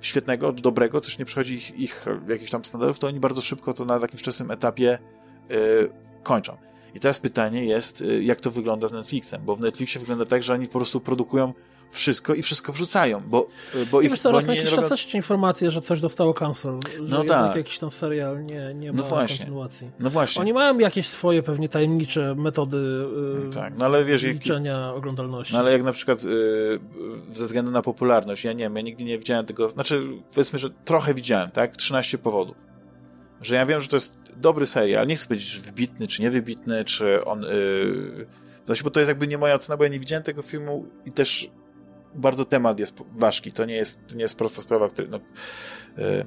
świetnego, dobrego, coś nie przechodzi ich, ich jakichś tam standardów, to oni bardzo szybko to na takim wczesnym etapie kończą. I teraz pytanie jest, y, jak to wygląda z Netflixem, bo w Netflixie wygląda tak, że oni po prostu produkują wszystko i wszystko wrzucają, bo, y, bo ich... Wiesz, raz na jakiś czas też informacje, że coś dostało cancel, no tak. jakiś tam serial nie, nie ma no właśnie. kontynuacji. No właśnie. Oni mają jakieś swoje pewnie tajemnicze metody yy, tak, no ale wiesz, liczenia jak, oglądalności. No ale jak na przykład yy, ze względu na popularność, ja nie wiem, ja nigdy nie widziałem tego, znaczy powiedzmy, że trochę widziałem, tak? 13 powodów. Że ja wiem, że to jest dobry serial, nie chcę powiedzieć, wybitny, czy niewybitny, czy on... Yy, bo to jest jakby nie moja ocena, bo ja nie widziałem tego filmu i też bardzo temat jest ważki. To nie jest, nie jest prosta sprawa, który, no, yy,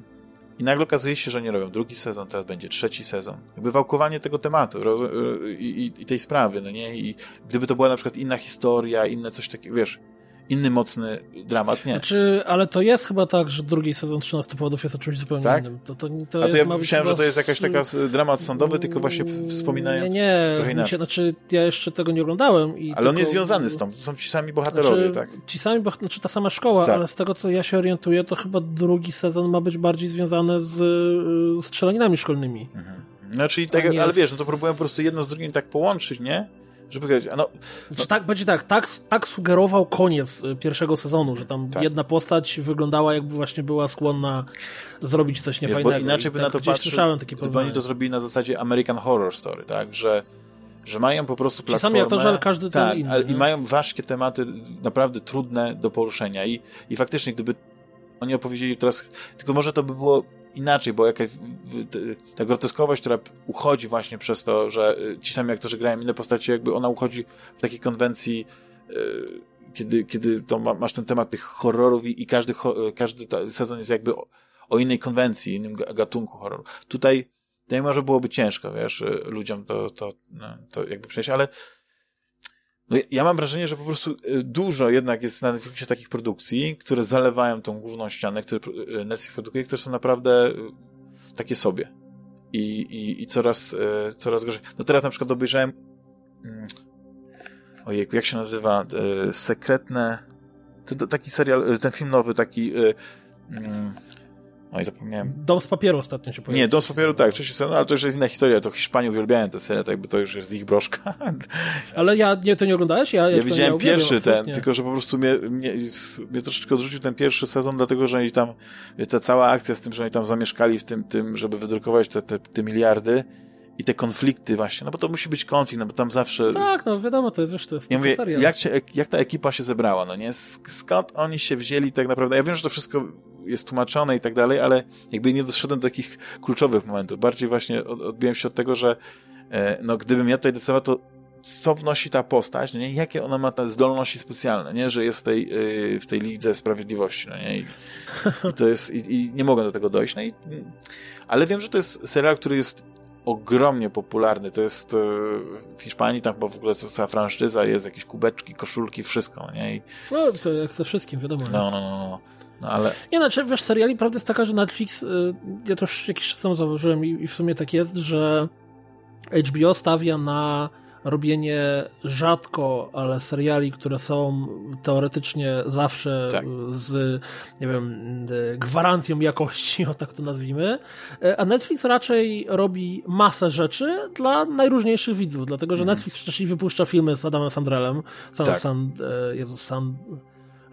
i nagle okazuje się, że nie robią drugi sezon, teraz będzie trzeci sezon. Jakby wałkowanie tego tematu roz, yy, i, i, tej sprawy, no nie? I gdyby to była na przykład inna historia, inne coś takiego, wiesz, inny mocny dramat, nie. Znaczy, ale to jest chyba tak, że drugi sezon 13 powodów jest o czymś zupełnie tak? innym. To, to, to A to ja myślałem, że to jest jakaś taka dramat sądowy, tylko właśnie wspominają nie, nie, trochę inaczej. Znaczy, ja jeszcze tego nie oglądałem. I ale tylko... on jest związany z tą, to są ci sami bohaterowie, znaczy, tak? Ci sami bohaterowie, znaczy ta sama szkoła, tak. ale z tego, co ja się orientuję, to chyba drugi sezon ma być bardziej związany z y, strzelaninami szkolnymi. Mhm. Znaczy, tak, ale wiesz, no to próbuję po prostu jedno z drugim tak połączyć, nie? Żeby powiedzieć, no, no. tak, będzie tak, tak, tak sugerował koniec y, pierwszego sezonu, że tam tak. jedna postać wyglądała jakby właśnie była skłonna zrobić coś niefajnego. Wiesz, bo inaczej by tak, na to patrzył, gdyby oni to zrobili na zasadzie American Horror Story, tak, że że mają po prostu platformę... Ci sami aktorzy, ale każdy tak, inny. Ale, I mają ważkie tematy, naprawdę trudne do poruszenia i, i faktycznie, gdyby oni opowiedzieli teraz, tylko może to by było inaczej, bo jakaś ta groteskowość, która uchodzi właśnie przez to, że y, ci sami aktorzy grają inne postacie, jakby ona uchodzi w takiej konwencji y, kiedy, kiedy to ma, masz ten temat tych horrorów i, każdy, każdy sezon jest jakby o, o, innej konwencji, innym gatunku horroru. Tutaj, tutaj może byłoby ciężko, wiesz, y, ludziom to, to, no, to jakby przejść, ale no, ja mam wrażenie, że po prostu y, dużo jednak jest na Netflixie takich produkcji, które zalewają tą główną ścianę, które y, Netflix produkuje, które są naprawdę y, takie sobie. I, i, i coraz, coraz gorzej. No teraz na przykład obejrzałem mm, ojejku, jak się nazywa? Sekretne taki serial, ten film nowy, taki mm, Oj, zapomniałem. Dom z papieru ostatnio się pojawił. Nie, Dom z papieru tak, oczywiście, no ale to już jest inna historia, to Hiszpanie uwielbiają tę serię, tak jakby to już jest ich broszka. Ale ja, nie, to nie oglądałeś? Ja, ja widziałem pierwszy ten, tylko że po prostu mnie, mnie, mnie troszeczkę odrzucił ten pierwszy sezon, dlatego, że oni tam, ta cała akcja z tym, że oni tam zamieszkali w tym, tym żeby wydrukować te, te, te miliardy, i te konflikty właśnie, no bo to musi być konflikt, no bo tam zawsze... Tak, no wiadomo, to jest, wiesz, to jest ja mówię, jak, jak ta ekipa się zebrała, no nie? Skąd oni się wzięli tak naprawdę? Ja wiem, że to wszystko jest tłumaczone i tak dalej, ale jakby nie doszedłem do takich kluczowych momentów. Bardziej właśnie odbiłem się od tego, że e, no gdybym ja tutaj decydował, to co wnosi ta postać, no nie? jakie ona ma te zdolności specjalne, nie? że jest w tej, e, w tej lidze sprawiedliwości, no nie? I, i to jest, i, i, nie mogę do tego dojść, no i, ale wiem, że to jest serial, który jest ogromnie popularny. To jest e, w Hiszpanii tam bo w ogóle cała franczyza, jest jakieś kubeczki, koszulki, wszystko, nie? I... No, to jak ze wszystkim, wiadomo. No, no, no, no. No, ale... Nie, znaczy, wiesz, seriali, prawda jest taka, że Netflix, y, ja to już jakiś czas temu zauważyłem i, i w sumie tak jest, że HBO stawia na robienie rzadko, ale seriali, które są teoretycznie zawsze tak. z, nie wiem, gwarancją jakości, o tak to nazwijmy, a Netflix raczej robi masę rzeczy dla najróżniejszych widzów, dlatego że mhm. Netflix przecież wypuszcza filmy z Adamem Sandrelem, Sam, tak. Sand, Jezus, Sand,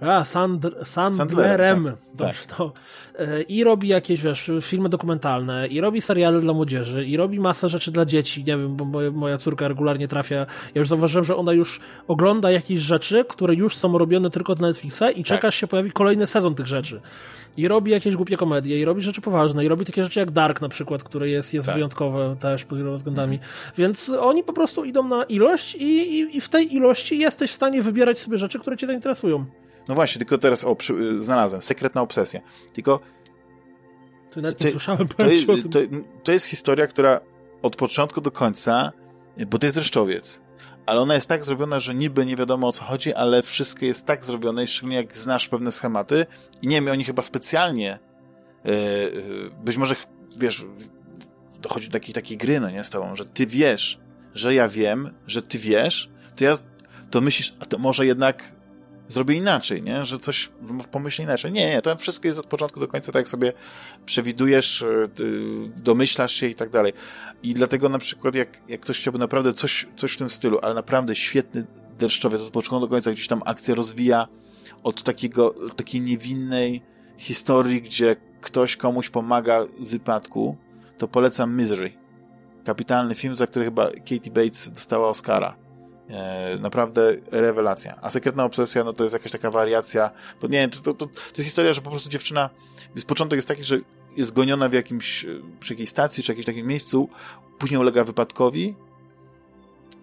a, Sandr, Sandlerem. Tak, Dobrze, tak. To. E, I robi jakieś, wiesz, filmy dokumentalne, i robi seriale dla młodzieży, i robi masę rzeczy dla dzieci. Nie wiem, bo moja, moja córka regularnie trafia. Ja już zauważyłem, że ona już ogląda jakieś rzeczy, które już są robione tylko dla Netflixa i tak. czekasz się pojawi kolejny sezon tych rzeczy. I robi jakieś głupie komedie, i robi rzeczy poważne, i robi takie rzeczy jak Dark na przykład, które jest, jest tak. wyjątkowe też pod wieloma względami. Mhm. Więc oni po prostu idą na ilość i, i, i w tej ilości jesteś w stanie wybierać sobie rzeczy, które cię zainteresują. No właśnie, tylko teraz o, przy, y, znalazłem. Sekretna obsesja. Tylko... To nawet nie słyszałem. To, jest, to, to jest historia, która od początku do końca, bo to jest dreszczowiec, ale ona jest tak zrobiona, że niby nie wiadomo o co chodzi, ale wszystko jest tak zrobione, szczególnie jak znasz pewne schematy i nie wiem, oni chyba specjalnie yy, być może, wiesz, dochodzi do takiej, takiej gry, no nie, z tobą, że ty wiesz, że ja wiem, że ty wiesz, to ja, to myślisz, a to może jednak zrobię inaczej, nie? Że coś pomyślę inaczej. Nie, nie, to wszystko jest od początku do końca tak, jak sobie przewidujesz, e, domyślasz się i tak dalej. I dlatego na przykład, jak, jak ktoś chciałby naprawdę coś, coś w tym stylu, ale naprawdę świetny deszczowiec od początku do końca, gdzieś tam akcja rozwija od takiego, takiej niewinnej historii, gdzie ktoś komuś pomaga w wypadku, to polecam Misery. Kapitalny film, za który chyba Katie Bates dostała Oscara naprawdę rewelacja. A sekretna obsesja, no to jest jakaś taka wariacja, bo nie wiem, to, to, to, to jest historia, że po prostu dziewczyna, z początek jest taki, że jest goniona w jakimś, e, przy jakiejś stacji, czy jakimś takim miejscu, później ulega wypadkowi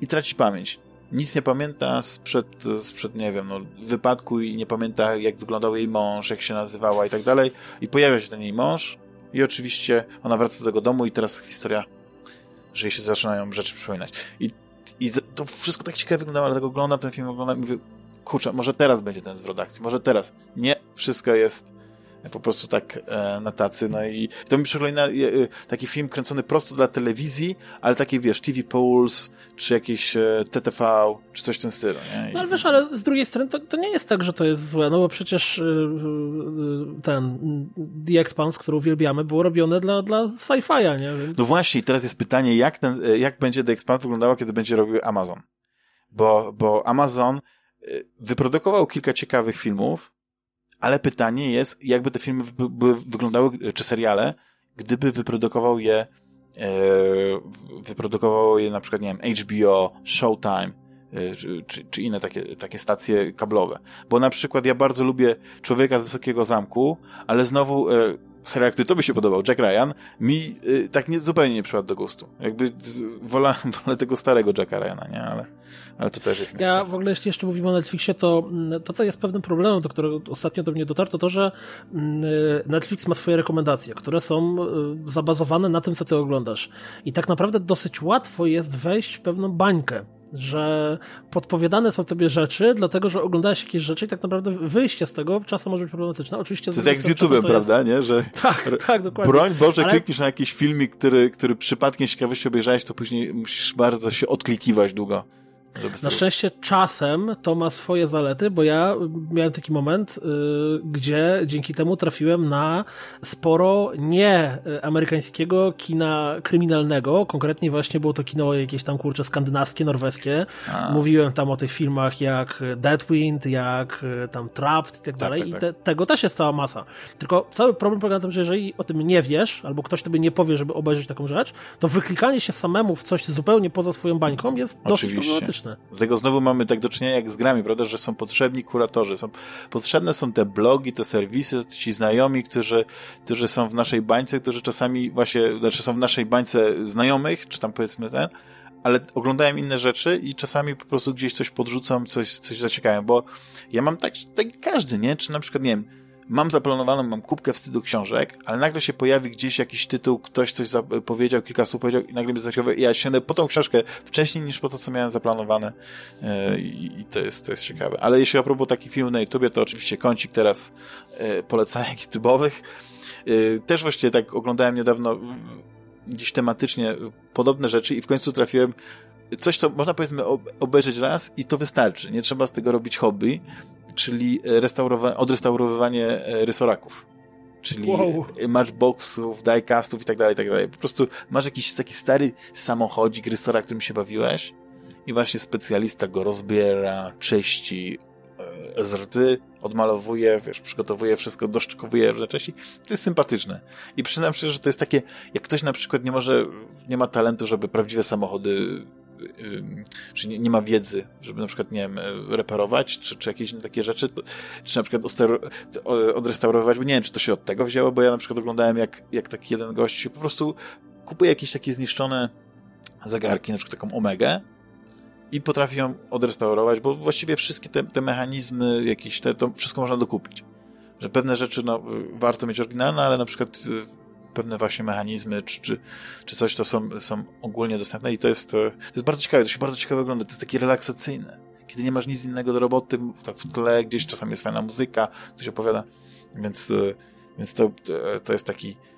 i traci pamięć. Nic nie pamięta sprzed, sprzed, nie wiem, no, wypadku i nie pamięta, jak wyglądał jej mąż, jak się nazywała i tak dalej. I pojawia się ten jej mąż i oczywiście ona wraca do tego domu i teraz historia, że jej się zaczynają rzeczy przypominać. I i to wszystko tak ciekawie wyglądało, ale tak oglądam ten film, oglądam i mówię, kurczę, może teraz będzie ten zwrot akcji, może teraz. Nie, wszystko jest po prostu tak e, na tacy, no i to mi przypomina e, e, taki film kręcony prosto dla telewizji, ale taki, wiesz, TV Pulse, czy jakieś e, TTV, czy coś w tym stylu, nie? I... No ale wiesz, ale z drugiej strony to, to nie jest tak, że to jest złe, no bo przecież e, e, ten The Expanse, który uwielbiamy, było robione dla, dla sci-fi'a, nie? Więc... No właśnie, teraz jest pytanie, jak, ten, jak będzie The Expanse wyglądało, kiedy będzie robił Amazon? Bo, bo Amazon wyprodukował kilka ciekawych filmów, ale pytanie jest, jakby te filmy by wyglądały, czy seriale, gdyby wyprodukował je e, wyprodukował je na przykład, nie wiem, HBO, Showtime, e, czy, czy inne takie, takie stacje kablowe. Bo na przykład ja bardzo lubię Człowieka z Wysokiego Zamku, ale znowu e, serial, który tobie się podobał, Jack Ryan, mi y, tak nie, zupełnie nie przypadł do gustu. Jakby wola, wolę tego starego Jacka Ryana, nie? Ale, ale to też jest Ja w ogóle, jeśli jeszcze mówimy o Netflixie, to mm, to, co jest pewnym problemem, do którego ostatnio do mnie dotarło, to to, że mm, Netflix ma swoje rekomendacje, które są y, zabazowane na tym, co ty oglądasz. I tak naprawdę dosyć łatwo jest wejść w pewną bańkę że podpowiadane są tobie rzeczy, dlatego że oglądałeś jakieś rzeczy i tak naprawdę wyjście z tego czasem może być problematyczne. Oczywiście to jest jak z YouTube'em, prawda, jest... nie? Że tak, tak, dokładnie. Broń Boże, Ale... klikniesz na jakiś filmik, który, który przypadkiem ciekawości obejrzałeś, to później musisz bardzo się odklikiwać długo. Na szczęście czasem to ma swoje zalety, bo ja miałem taki moment, yy, gdzie dzięki temu trafiłem na sporo nie amerykańskiego kina kryminalnego. Konkretnie właśnie było to kino jakieś tam kurcze skandynawskie, norweskie. A. Mówiłem tam o tych filmach jak Deadwind, jak y, tam Trapped i tak, tak dalej. Tak, tak. I te, tego też jest cała masa. Tylko cały problem polega na tym, że jeżeli o tym nie wiesz, albo ktoś tobie nie powie, żeby obejrzeć taką rzecz, to wyklikanie się samemu w coś zupełnie poza swoją bańką jest Oczywiście. dosyć problematyczne do Dlatego znowu mamy tak do czynienia jak z grami, prawda, że są potrzebni kuratorzy, są, potrzebne są te blogi, te serwisy, ci znajomi, którzy, którzy są w naszej bańce, którzy czasami właśnie, znaczy są w naszej bańce znajomych, czy tam powiedzmy ten, ale oglądają inne rzeczy i czasami po prostu gdzieś coś podrzucam, coś, coś zaciekają, bo ja mam tak, tak każdy, nie? Czy na przykład, nie wiem, mam zaplanowaną, mam kubkę wstydu książek, ale nagle się pojawi gdzieś jakiś tytuł, ktoś coś powiedział, kilka słów powiedział i nagle mi zaciekawe ja siędę po tą książkę wcześniej niż po to, co miałem zaplanowane e, i, i to, jest, to jest ciekawe. Ale jeśli a propos takich filmów na YouTubie, to oczywiście kącik teraz e, polecajek YouTube'owych. E, też właściwie tak oglądałem niedawno gdzieś tematycznie podobne rzeczy i w końcu trafiłem coś, co można powiedzmy obejrzeć raz i to wystarczy. Nie trzeba z tego robić hobby, czyli restaurowa odrestaurowywanie e, rysoraków. Czyli wow. matchboxów, diecastów i tak dalej, i tak dalej. Po prostu masz jakiś taki stary samochodzik, rysora, którym się bawiłeś i właśnie specjalista go rozbiera, czyści, z rdzy, odmalowuje, wiesz, przygotowuje wszystko, doszczykowuje różne części. To jest sympatyczne. I przyznam się, że to jest takie, jak ktoś na przykład nie może, nie ma talentu, żeby prawdziwe samochody czy nie, nie, ma wiedzy, żeby na przykład, nie wiem, reparować, czy, czy jakieś takie rzeczy, czy na przykład odrestaurować, bo nie wiem, czy to się od tego wzięło, bo ja na przykład oglądałem, jak, jak taki jeden gość po prostu kupuje jakieś takie zniszczone zegarki, na przykład taką Omegę, i potrafi ją odrestaurować, bo właściwie wszystkie te, te mechanizmy, jakieś te, to wszystko można dokupić. Że pewne rzeczy no, warto mieć oryginalne, ale na przykład y, pewne właśnie mechanizmy czy, czy, czy coś to są, są ogólnie dostępne i to jest, to jest bardzo ciekawe, to się bardzo ciekawe wygląda, to jest takie relaksacyjne. Kiedy nie masz nic innego do roboty, tak w tle gdzieś czasami jest fajna muzyka, coś opowiada, więc, y, więc to, to jest taki E,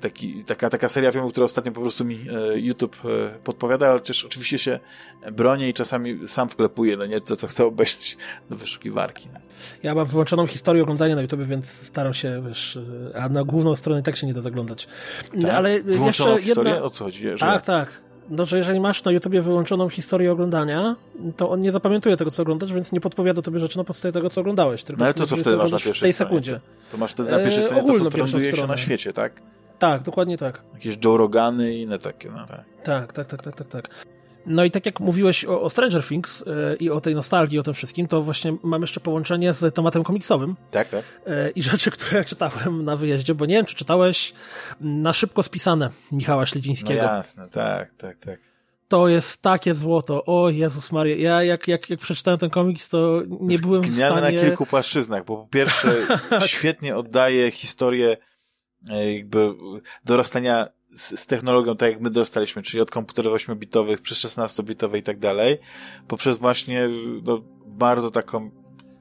taki, taka, taka seria filmów, która ostatnio po prostu mi e, YouTube e, podpowiada, ale też oczywiście się bronię i czasami sam wklepuję, no nie to, co chcę obejrzeć do wyszukiwarki. No. Ja mam wyłączoną historię oglądania na YouTube, więc staram się, wiesz, a na główną stronę tak się nie da zaglądać. Tak? Ale Wyłączoną jeszcze historię? Jedna... O co chodzi? Że... Tak, tak no, że jeżeli masz na YouTubie wyłączoną historię oglądania, to on nie zapamiętuje tego, co oglądasz, więc nie podpowiada tobie rzeczy na podstawie tego, co oglądałeś. Tylko no ale to co wtedy masz na pierwszej w tej sekundzie. To masz na pierwszej stronie to, co trenduje się na świecie, tak? Tak, dokładnie tak. Jakieś Joe Rogany i inne takie, no tak. Tak, tak, tak, tak, tak, tak. No i tak jak mówiłeś o, o Stranger Things yy, i o tej nostalgii, o tym wszystkim, to właśnie mam jeszcze połączenie z tematem komiksowym. Tak, tak. Yy, I rzeczy, które czytałem na wyjeździe, bo nie wiem, czy czytałeś na szybko spisane Michała Śledzińskiego. No jasne, tak, tak, tak. To jest takie złoto. O Jezus Maria. Ja jak, jak, jak przeczytałem ten komiks, to nie byłem w stanie... na kilku płaszczyznach, bo po pierwsze świetnie oddaje historię e, jakby dorastania z, z, technologią, tak jak my dostaliśmy, czyli od komputerów 8-bitowych przez 16-bitowe i tak dalej, poprzez właśnie no, bardzo taką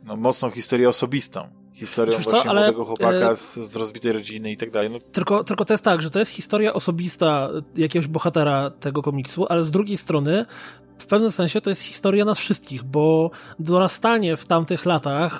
no, mocną historię osobistą. Historią właśnie co, ale, młodego chłopaka e, z, z rozbitej rodziny i tak dalej. No. Tylko, tylko to jest tak, że to jest historia osobista jakiegoś bohatera tego komiksu, ale z drugiej strony w pewnym sensie to jest historia nas wszystkich, bo dorastanie w tamtych latach,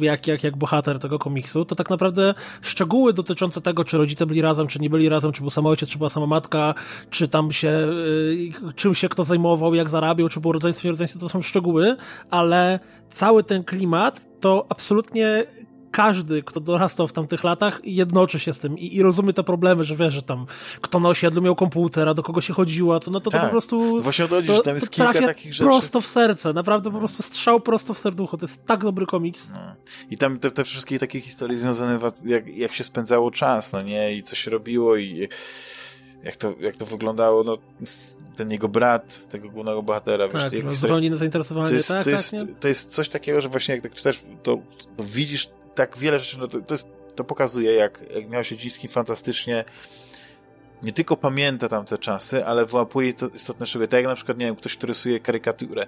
jak, jak, jak bohater tego komiksu, to tak naprawdę szczegóły dotyczące tego, czy rodzice byli razem, czy nie byli razem, czy był sam ojciec, czy była sama matka, czy tam się, y, czym się kto zajmował, jak zarabiał, czy było rodzeństwo, nie rodzeństwo, to są szczegóły, ale cały ten klimat to absolutnie każdy, kto dorastał w tamtych latach, jednoczy się z tym i, i rozumie te problemy, że wiesz, że tam kto na osiedlu miał komputer, a do kogo się chodziło, to, no to, tak. to po prostu... No właśnie odchodzi, że tam jest kilka takich rzeczy. prosto w serce, naprawdę po prostu strzał prosto w serducho, to jest tak dobry komiks. No. I tam te, te wszystkie takie historie związane, jak, jak się spędzało czas, no nie, i co się robiło i jak to, jak to wyglądało, no ten jego brat, tego głównego bohatera. Tak, wiesz, historia, na zainteresowanie, to jest, tak, to, tak, jest, to jest coś takiego, że właśnie jak tak czytasz, to, to widzisz tak wiele rzeczy, no to, to, jest, to pokazuje, jak, jak miał się Dziński fantastycznie nie tylko pamięta tamte czasy, ale wyłapuje to istotne szczegóły. Tak jak na przykład, nie wiem, ktoś, który rysuje karykaturę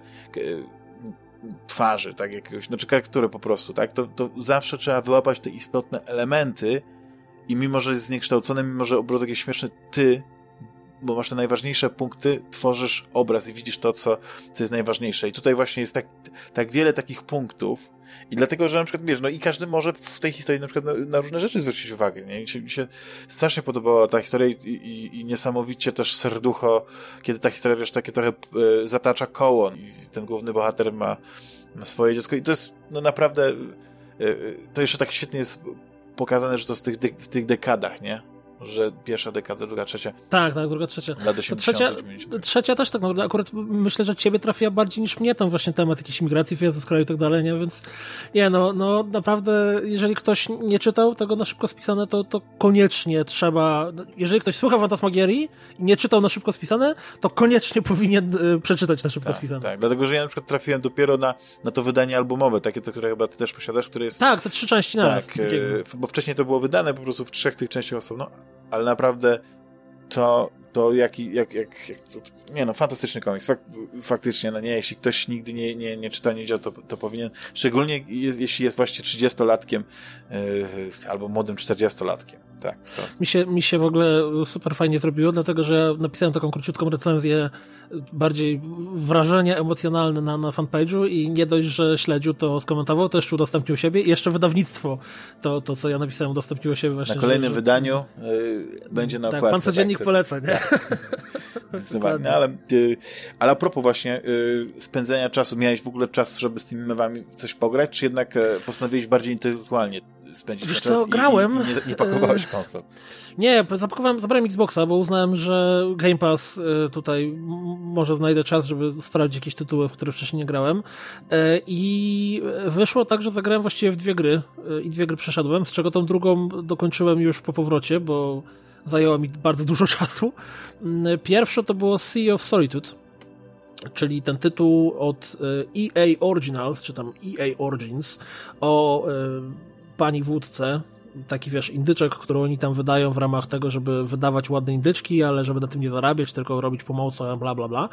twarzy, tak, jakiegoś, znaczy karykaturę po prostu, tak, to, to zawsze trzeba wyłapać te istotne elementy i mimo, że jest zniekształcony, mimo, że obrazek jest śmieszny, ty bo masz te najważniejsze punkty, tworzysz obraz i widzisz to, co, co jest najważniejsze. I tutaj właśnie jest tak, tak wiele takich punktów i dlatego, że na przykład, wiesz, no i każdy może w tej historii na przykład na, na różne rzeczy zwrócić uwagę, nie? I mi się strasznie podobała ta historia i, i, i niesamowicie też serducho, kiedy ta historia, wiesz, takie trochę y, zatacza koło i ten główny bohater ma, ma swoje dziecko i to jest, no naprawdę, y, to jeszcze tak świetnie jest pokazane, że to w tych, de w tych dekadach, nie? Że pierwsza dekada, druga, trzecia. Tak, tak, druga, trzecia. Lat 80, trzecia, 90. trzecia też tak naprawdę, akurat myślę, że ciebie trafia bardziej niż mnie tam właśnie temat jakiejś migracji, wyjazdu z kraju i tak dalej, nie, więc nie, no, no naprawdę, jeżeli ktoś nie czytał tego na szybko spisane, to, to koniecznie trzeba, jeżeli ktoś słucha Fantasmagierii i nie czytał na szybko spisane, to koniecznie powinien y, przeczytać na szybko tak, spisane. Tak, dlatego, że ja na przykład trafiłem dopiero na, na to wydanie albumowe, takie, to, które chyba ty też posiadasz, które jest... Tak, te trzy części na Tak, y, bo wcześniej to było wydane po prostu w trzech tych częściach osobno, ale naprawdę to, to jaki, jak, jak, jak to, nie no, fantastyczny komiks, Fak, faktycznie, no nie, jeśli ktoś nigdy nie, nie, nie czyta, nie widział, to, to powinien, szczególnie jest, jeśli jest właśnie 30-latkiem yy, albo młodym 40-latkiem. Tak. To. Mi, się, mi się w ogóle super fajnie zrobiło, dlatego że napisałem taką króciutką recenzję, bardziej wrażenie emocjonalne na, na fanpage'u i nie dość, że śledził to skomentował, to jeszcze udostępnił siebie i jeszcze wydawnictwo, to, to co ja napisałem, udostępniło siebie właśnie. Na kolejnym że, wydaniu y, będzie na tak, okładce. Pan codziennik tak, poleca, nie? Zdecydowanie, ale, y, ale a propos właśnie y, spędzenia czasu, miałeś w ogóle czas, żeby z tymi mewami coś pograć, czy jednak e, postanowiłeś bardziej intelektualnie spędzić Wiesz czas co, grałem. I, i nie, nie pakowałeś konsol. Nie, zapakowałem, zabrałem Xboxa, bo uznałem, że Game Pass e, tutaj może znajdę czas, żeby sprawdzić jakieś tytuły, w które wcześniej nie grałem. E, I wyszło tak, że zagrałem właściwie w dwie gry i dwie gry przeszedłem, z czego tą drugą dokończyłem już po powrocie, bo zajęło mi bardzo dużo czasu. Mm, pierwsze to było Sea of Solitude, czyli ten tytuł od EA Originals, czy tam EA Origins, o pani wódce, taki wiesz, indyczek, który oni tam wydają w ramach tego, żeby wydawać ładne indyczki, ale żeby na tym nie zarabiać, tylko robić pomocą, bla, bla, bla.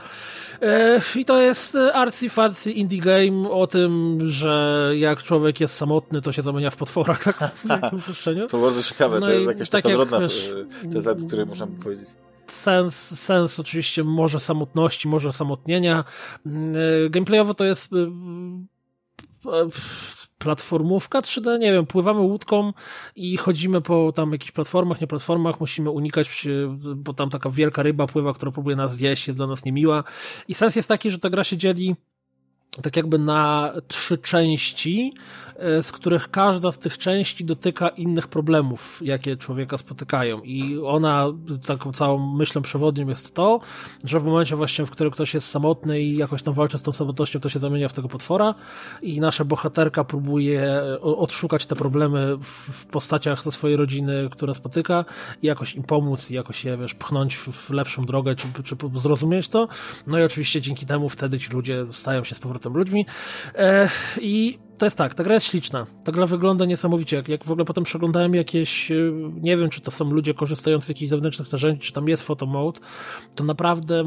E, I to jest arcy farcy indie game o tym, że jak człowiek jest samotny, to się zamienia w potwora, tak? W to bardzo ciekawe, no to jest jakaś tak taka jak, drobna wiesz, teza, której można by powiedzieć sens, sens oczywiście może samotności, może samotnienia. Mm, e, gameplayowo to jest e, platformówka 3D, nie wiem, pływamy łódką i chodzimy po tam jakichś platformach, nie platformach, musimy unikać, bo tam taka wielka ryba pływa, która próbuje nas zjeść, jest dla nas niemiła. I sens jest taki, że ta gra się dzieli tak jakby na trzy części, e, z których każda z tych części dotyka innych problemów, jakie człowieka spotykają. I ona, taką całą myślą przewodnią jest to, że w momencie właśnie, w którym ktoś jest samotny i jakoś tam walczy z tą samotnością, to się zamienia w tego potwora i nasza bohaterka próbuje odszukać te problemy w postaciach ze swojej rodziny, które spotyka i jakoś im pomóc i jakoś je, wiesz, pchnąć w lepszą drogę, czy, czy zrozumieć to. No i oczywiście dzięki temu wtedy ci ludzie stają się z powrotem powrotem ludźmi. E, I to jest tak, ta gra jest śliczna. Ta gra wygląda niesamowicie. Jak, jak w ogóle potem przeglądałem jakieś, e, nie wiem, czy to są ludzie korzystający z jakichś zewnętrznych narzędzi, czy tam jest photomode, to naprawdę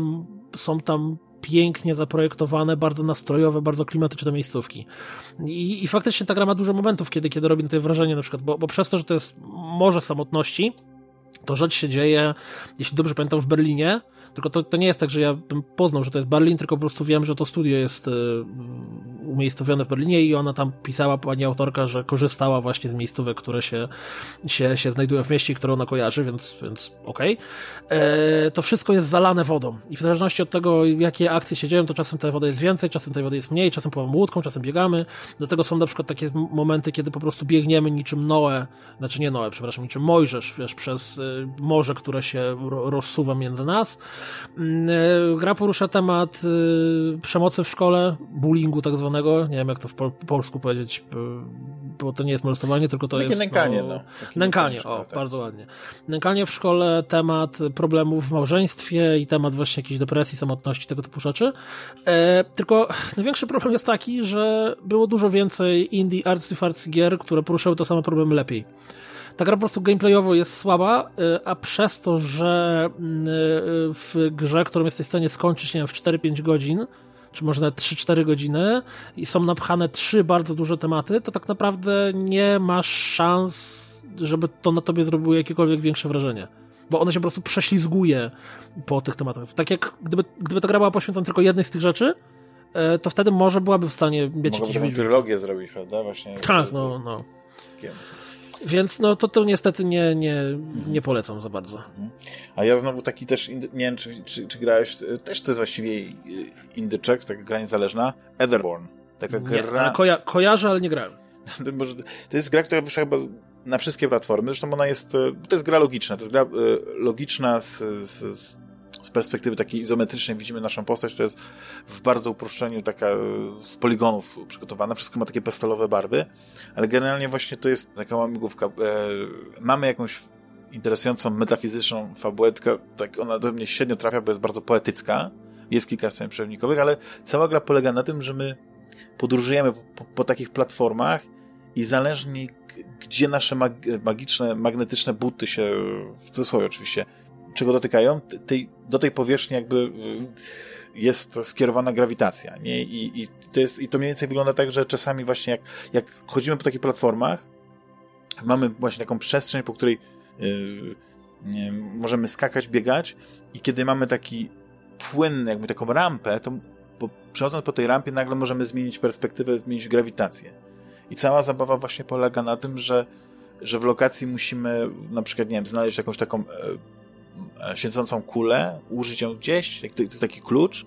są tam pięknie zaprojektowane, bardzo nastrojowe, bardzo klimatyczne miejscówki. I, I faktycznie ta gra ma dużo momentów, kiedy, kiedy robi to wrażenie, na przykład, bo, bo przez to, że to jest morze samotności, to rzecz się dzieje, jeśli dobrze pamiętam, w Berlinie, tylko to, to nie jest tak, że ja bym poznał, że to jest Berlin, tylko po prostu wiem, że to studio jest y, umiejscowione w Berlinie i ona tam pisała, pani autorka, że korzystała właśnie z miejscówek, które się, się, się znajdują w mieście, które ona kojarzy, więc, więc okej. Okay. E, to wszystko jest zalane wodą i w zależności od tego, jakie akcje się dzieją, to czasem tej wody jest więcej, czasem tej wody jest mniej, czasem pływamy łódką, czasem biegamy. Do tego są na przykład takie momenty, kiedy po prostu biegniemy niczym Noe, znaczy nie Noe, przepraszam, niczym Mojżesz, wiesz, przez y, morze, które się rozsuwa między nas. Mm, e, gra porusza temat y, przemocy w szkole, bullyingu tak zwanego, nie wiem jak to w polsku powiedzieć, bo to nie jest molestowanie, tylko to Takie jest... nękanie, no. Nękanie, o, tak. bardzo ładnie. Nękanie w szkole, temat problemów w małżeństwie i temat właśnie jakiejś depresji, samotności, tego typu rzeczy. E, tylko największy problem jest taki, że było dużo więcej indie artsy farcy gier, które poruszały te same problemy lepiej. Ta gra po prostu gameplayowo jest słaba, y, a przez to, że y, w grze, którą jesteś w stanie skończyć, nie wiem, w 4-5 godzin, czy może nawet 3-4 godziny i są napchane trzy bardzo duże tematy, to tak naprawdę nie masz szans, żeby to na tobie zrobiło jakiekolwiek większe wrażenie. Bo ono się po prostu prześlizguje po tych tematach. Tak jak gdyby, gdyby ta gra była poświęcona tylko jednej z tych rzeczy, y, to wtedy może byłaby w stanie mieć Mogłaby jakieś... trylogię zrobić, prawda? Właśnie. Tak, no, no. Więc no to, to niestety nie, nie, nie polecam za bardzo. A ja znowu taki też, nie wiem czy, czy, czy grałeś, też to jest właściwie indyczek, taka gra niezależna, Etherborn. Taka nie, gra... koja kojarzę, ale nie grałem. to jest gra, która wyszła chyba na wszystkie platformy, zresztą ona jest, to jest gra logiczna, to jest gra e, logiczna z, z, z perspektywy takiej izometrycznej widzimy naszą postać, to jest w bardzo uproszczeniu taka e, z poligonów przygotowana, wszystko ma takie pastelowe barwy, ale generalnie właśnie to jest taka łamigłówka. E, mamy jakąś interesującą metafizyczną fabułetkę, tak ona do mnie średnio trafia, bo jest bardzo poetycka, jest kilka scen przewnikowych, ale cała gra polega na tym, że my podróżujemy po, po, takich platformach i zależnie gdzie nasze mag magiczne, magnetyczne buty się, w cudzysłowie oczywiście, czego dotykają, tej, do tej powierzchni jakby y, jest skierowana grawitacja, nie? I, i, to jest, I to mniej więcej wygląda tak, że czasami właśnie jak, jak chodzimy po takich platformach, mamy właśnie taką przestrzeń, po której yy, możemy skakać, biegać i kiedy mamy taki płynny, jakby taką rampę, to po, przechodząc po tej rampie nagle możemy zmienić perspektywę, zmienić grawitację. I cała zabawa właśnie polega na tym, że, że w lokacji musimy na przykład, nie wiem, znaleźć jakąś taką e, świecącą kulę, użyć ją gdzieś, to jest taki klucz,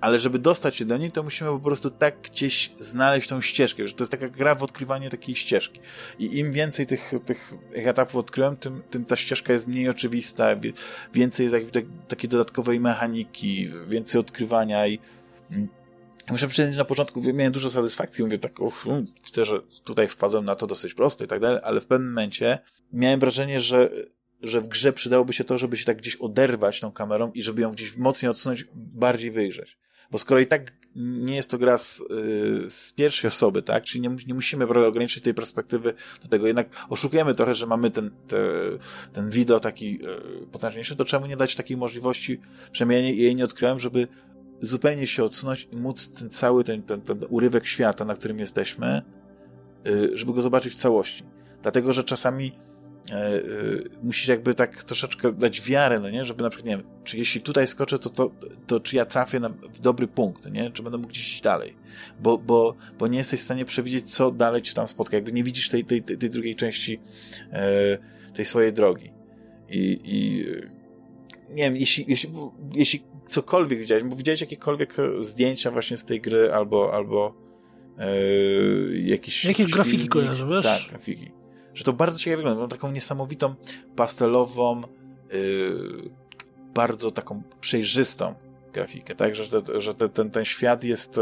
ale żeby dostać się do niej, to musimy po prostu tak gdzieś znaleźć tą ścieżkę, że to jest taka gra w odkrywanie takiej ścieżki. I im więcej tych, tych etapów odkryłem, tym, tym ta ścieżka jest mniej oczywista, więcej jest jakby takiej dodatkowej mechaniki, więcej odkrywania i mm, Muszę przyznać, na początku miałem dużo satysfakcji, mówię tak, uff, widzę, że tutaj wpadłem na to dosyć prosto i tak dalej, ale w pewnym momencie miałem wrażenie, że że w grze przydałoby się to, żeby się tak gdzieś oderwać tą kamerą i żeby ją gdzieś mocniej odsunąć, bardziej wyjrzeć. Bo skoro i tak nie jest to gra z, yy, z pierwszej osoby, tak? Czyli nie, nie musimy prawda, ograniczyć tej perspektywy do tego. Jednak oszukujemy trochę, że mamy ten, te, ten wideo taki yy, potężniejszy, to czemu nie dać takiej możliwości, przynajmniej jej nie odkryłem, żeby zupełnie się odsunąć i móc ten cały ten, ten, ten urywek świata, na którym jesteśmy, yy, żeby go zobaczyć w całości. Dlatego, że czasami musisz jakby tak troszeczkę dać wiarę, no nie, żeby na przykład, nie wiem, czy jeśli tutaj skoczę, to, to, to czy ja trafię na, w dobry punkt, nie, czy będę mógł gdzieś iść dalej, bo, bo, bo nie jesteś w stanie przewidzieć, co dalej cię tam spotka, jakby nie widzisz tej, tej, tej, drugiej części e, tej swojej drogi. I, i nie wiem, jeśli, jeśli, jeśli cokolwiek widziałeś, bo widziałeś jakiekolwiek zdjęcia właśnie z tej gry, albo, albo e, jakieś... Jakieś grafiki kojarzę, wiesz? Tak, grafiki że to bardzo ciekawie wygląda. Mam taką niesamowitą, pastelową, yy, bardzo taką przejrzystą grafikę, tak, że, te, że te, ten, ten świat jest,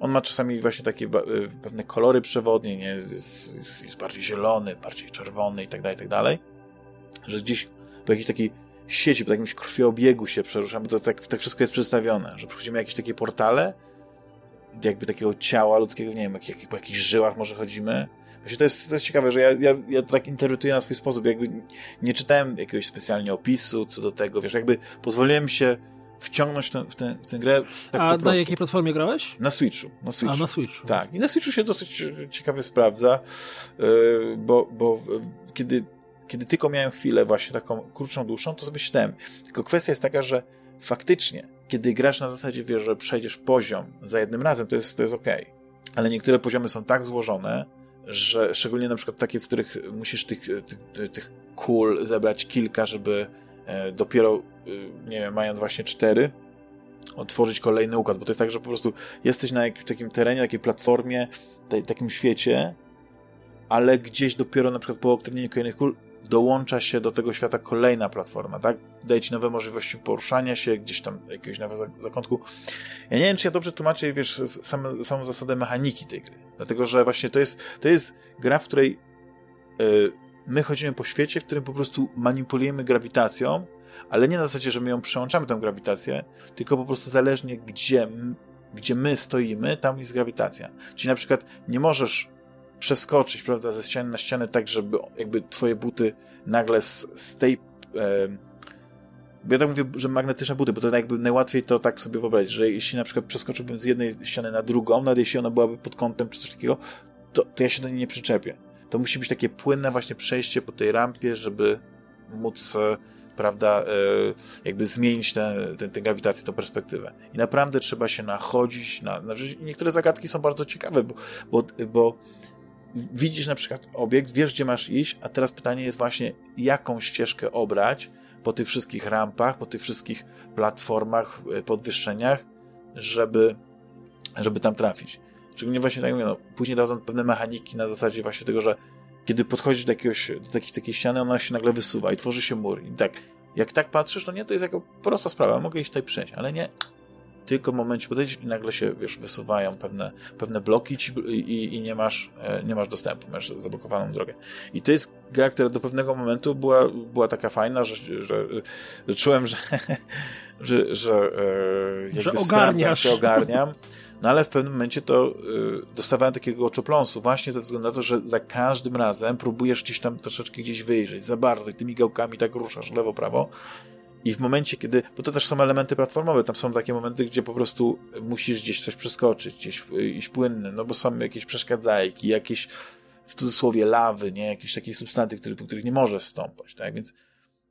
on ma czasami właśnie takie yy, pewne kolory przewodnie, nie, jest, jest, jest, bardziej zielony, bardziej czerwony i tak dalej, i tak dalej, że gdzieś po jakiejś takiej sieci, po jakimś krwiobiegu się przeruszamy, to tak, tak wszystko jest przedstawione, że przychodzimy jakieś takie portale, jakby takiego ciała ludzkiego, nie wiem, jak, jak, po jakichś żyłach może chodzimy, Właśnie to jest, to jest ciekawe, że ja, ja, ja to tak interpretuję na swój sposób, jakby nie czytałem jakiegoś specjalnie opisu co do tego, wiesz, jakby pozwoliłem się wciągnąć ten, w, tę, w tę grę tak A na jakiej platformie grałeś? Na Switchu. Na Switchu. A, na Switchu. Tak. I na Switchu się dosyć ciekawie sprawdza, yy, bo, bo kiedy, kiedy tylko miałem chwilę właśnie taką krótszą, dłuższą, to sobie czytałem. Tylko kwestia jest taka, że faktycznie, kiedy grasz na zasadzie, wiesz, że przejdziesz poziom za jednym razem, to jest, to jest okej. Okay. Ale niektóre poziomy są tak złożone, że szczególnie na przykład takie, w których musisz tych, tych, tych kul zebrać kilka, żeby e, dopiero, e, nie wiem, mając właśnie cztery, otworzyć kolejny układ, bo to jest tak, że po prostu jesteś na jakimś takim terenie, takiej platformie, takim świecie, ale gdzieś dopiero na przykład po odkryciu kolejnych kul dołącza się do tego świata kolejna platforma, tak? Daje ci nowe możliwości poruszania się, gdzieś tam jakiegoś nowego zakątku. Ja nie wiem, czy ja dobrze tłumaczę, wiesz, same, samą zasadę mechaniki tej gry. Dlatego, że właśnie to jest, to jest gra, w której yy, my chodzimy po świecie, w którym po prostu manipulujemy grawitacją, ale nie na zasadzie, że my ją przełączamy, tę grawitację, tylko po prostu zależnie gdzie, gdzie my stoimy, tam jest grawitacja. Czyli na przykład nie możesz przeskoczyć, prawda, ze ściany na ścianę tak, żeby jakby twoje buty nagle z, z tej... E, ja tak mówię, że magnetyczne buty, bo to jakby najłatwiej to tak sobie wyobrazić, że jeśli na przykład przeskoczyłbym z jednej ściany na drugą, nawet jeśli ona byłaby pod kątem czy coś takiego, to, to ja się do niej nie przyczepię. To musi być takie płynne właśnie przejście po tej rampie, żeby móc e, prawda, e, jakby zmienić tę, grawitację, tę perspektywę. I naprawdę trzeba się nachodzić, na, na niektóre zagadki są bardzo ciekawe, bo, bo, bo widzisz na przykład obiekt, wiesz gdzie masz iść, a teraz pytanie jest właśnie, jaką ścieżkę obrać po tych wszystkich rampach, po tych wszystkich platformach, e, podwyższeniach, żeby, żeby tam trafić. Szczególnie właśnie tak mówię, no, później dadzą pewne mechaniki na zasadzie właśnie tego, że kiedy podchodzisz do, jakiegoś, do takiej, takiej ściany, ona się nagle wysuwa i tworzy się mur. I tak, jak tak patrzysz, to nie, to jest jako prosta sprawa, mogę iść tutaj przejść, ale nie, tylko w momencie podejdziesz i nagle się, wiesz, wysuwają pewne, pewne bloki ci, i, i nie, masz, e, nie masz dostępu, masz zablokowaną drogę. I to jest gra, która do pewnego momentu była, była taka fajna, że, że, że czułem, że, że, że, e, jakby że ogarniasz. się, ogarniam. No ale w pewnym momencie to y, dostawałem takiego oczopląsu właśnie ze względu na to, że za każdym razem próbujesz gdzieś tam troszeczkę gdzieś wyjrzeć za bardzo i tymi gałkami tak ruszasz lewo, prawo i w momencie, kiedy, bo to też są elementy platformowe, tam są takie momenty, gdzie po prostu musisz gdzieś coś przeskoczyć, gdzieś iść płynny, no bo są jakieś przeszkadzajki, jakieś w cudzysłowie lawy, nie? Jakieś takie substancje, które, po których nie możesz stąpać, tak? Więc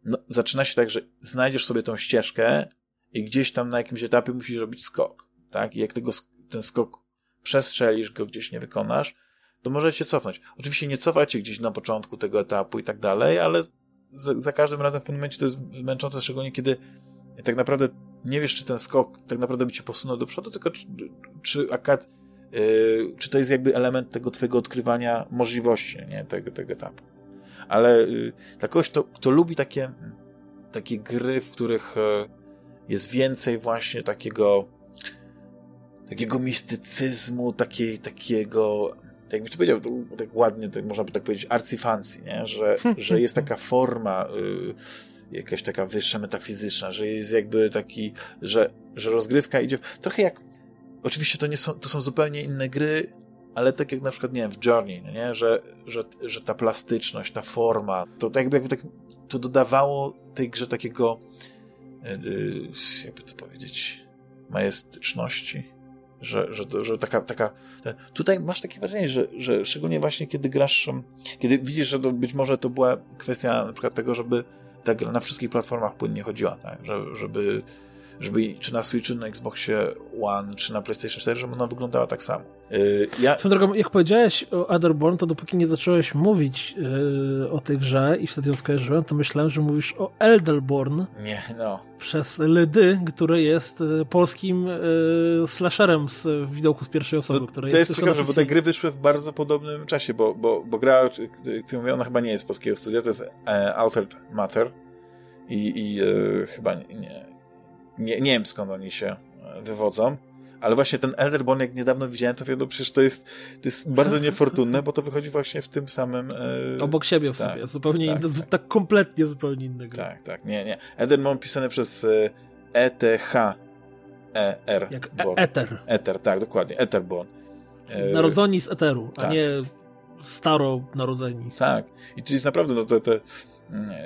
no, zaczyna się tak, że znajdziesz sobie tą ścieżkę i gdzieś tam na jakimś etapie musisz robić skok, tak? I jak tego, ten skok przestrzelisz, go gdzieś nie wykonasz, to możecie cofnąć. Oczywiście nie cofacie gdzieś na początku tego etapu i tak dalej, ale za, za każdym razem w pewnym momencie to jest męczące, szczególnie kiedy tak naprawdę nie wiesz, czy ten skok tak naprawdę by cię posunął do przodu, tylko czy, czy akad, yy, czy to jest jakby element tego twojego odkrywania możliwości, nie, tego, tego etapu. Ale yy, dla kogoś, kto, kto lubi takie, takie gry, w których yy, jest więcej właśnie takiego takiego mistycyzmu, takiej, takiego tak jakby to powiedział, to, tak ładnie, tak można by tak powiedzieć, arcyfancy, nie? Że, że jest taka forma y, jakaś taka wyższa, metafizyczna, że jest jakby taki, że, że rozgrywka idzie w, trochę jak oczywiście to nie są, to są zupełnie inne gry, ale tak jak na przykład, nie wiem, w Journey, nie? Że, że, że ta plastyczność, ta forma, to tak jakby, jakby tak, to dodawało tej grze takiego yy, jakby to powiedzieć majestyczności że, że, że taka, taka, tutaj masz takie wrażenie, że, że szczególnie właśnie kiedy grasz, kiedy widzisz, że to być może to była kwestia na przykład tego, żeby ta gra na wszystkich platformach płynnie chodziła, tak? Że, żeby, żeby czy na Switchu, na Xboxie One, czy na PlayStation 4, żeby ona wyglądała tak samo. Yy, ja... Swoją drogą, jak powiedziałeś o Otherborn, to dopóki nie zacząłeś mówić yy, o tej grze i wtedy ją skojarzyłem, to myślałem, że mówisz o Elderborn. Nie, no. Przez Lydy, który jest yy, polskim yy, slasherem z widoku z pierwszej osoby. No, to jest ciekawe, bo te gry wyszły w bardzo podobnym czasie, bo, bo, bo gra, ty mówię, ona chyba nie jest polskiego studia, to jest e, Altered Matter i, i e, chyba nie, nie, nie, nie wiem skąd oni się wywodzą ale właśnie ten Elderborn, jak niedawno widziałem, to no przecież to jest, to jest bardzo niefortunne, bo to wychodzi właśnie w tym samym... E... Obok siebie w tak, sobie, zupełnie tak, inne, tak. tak kompletnie zupełnie inne gry. Tak, tak, nie, nie. Elderborn pisany przez ETH e R. Jak e Ether. Ether, tak, dokładnie, Etherborn. E... Narodzoni z Eteru, a tak. nie staro narodzeni. Tak. I to jest naprawdę, no te, te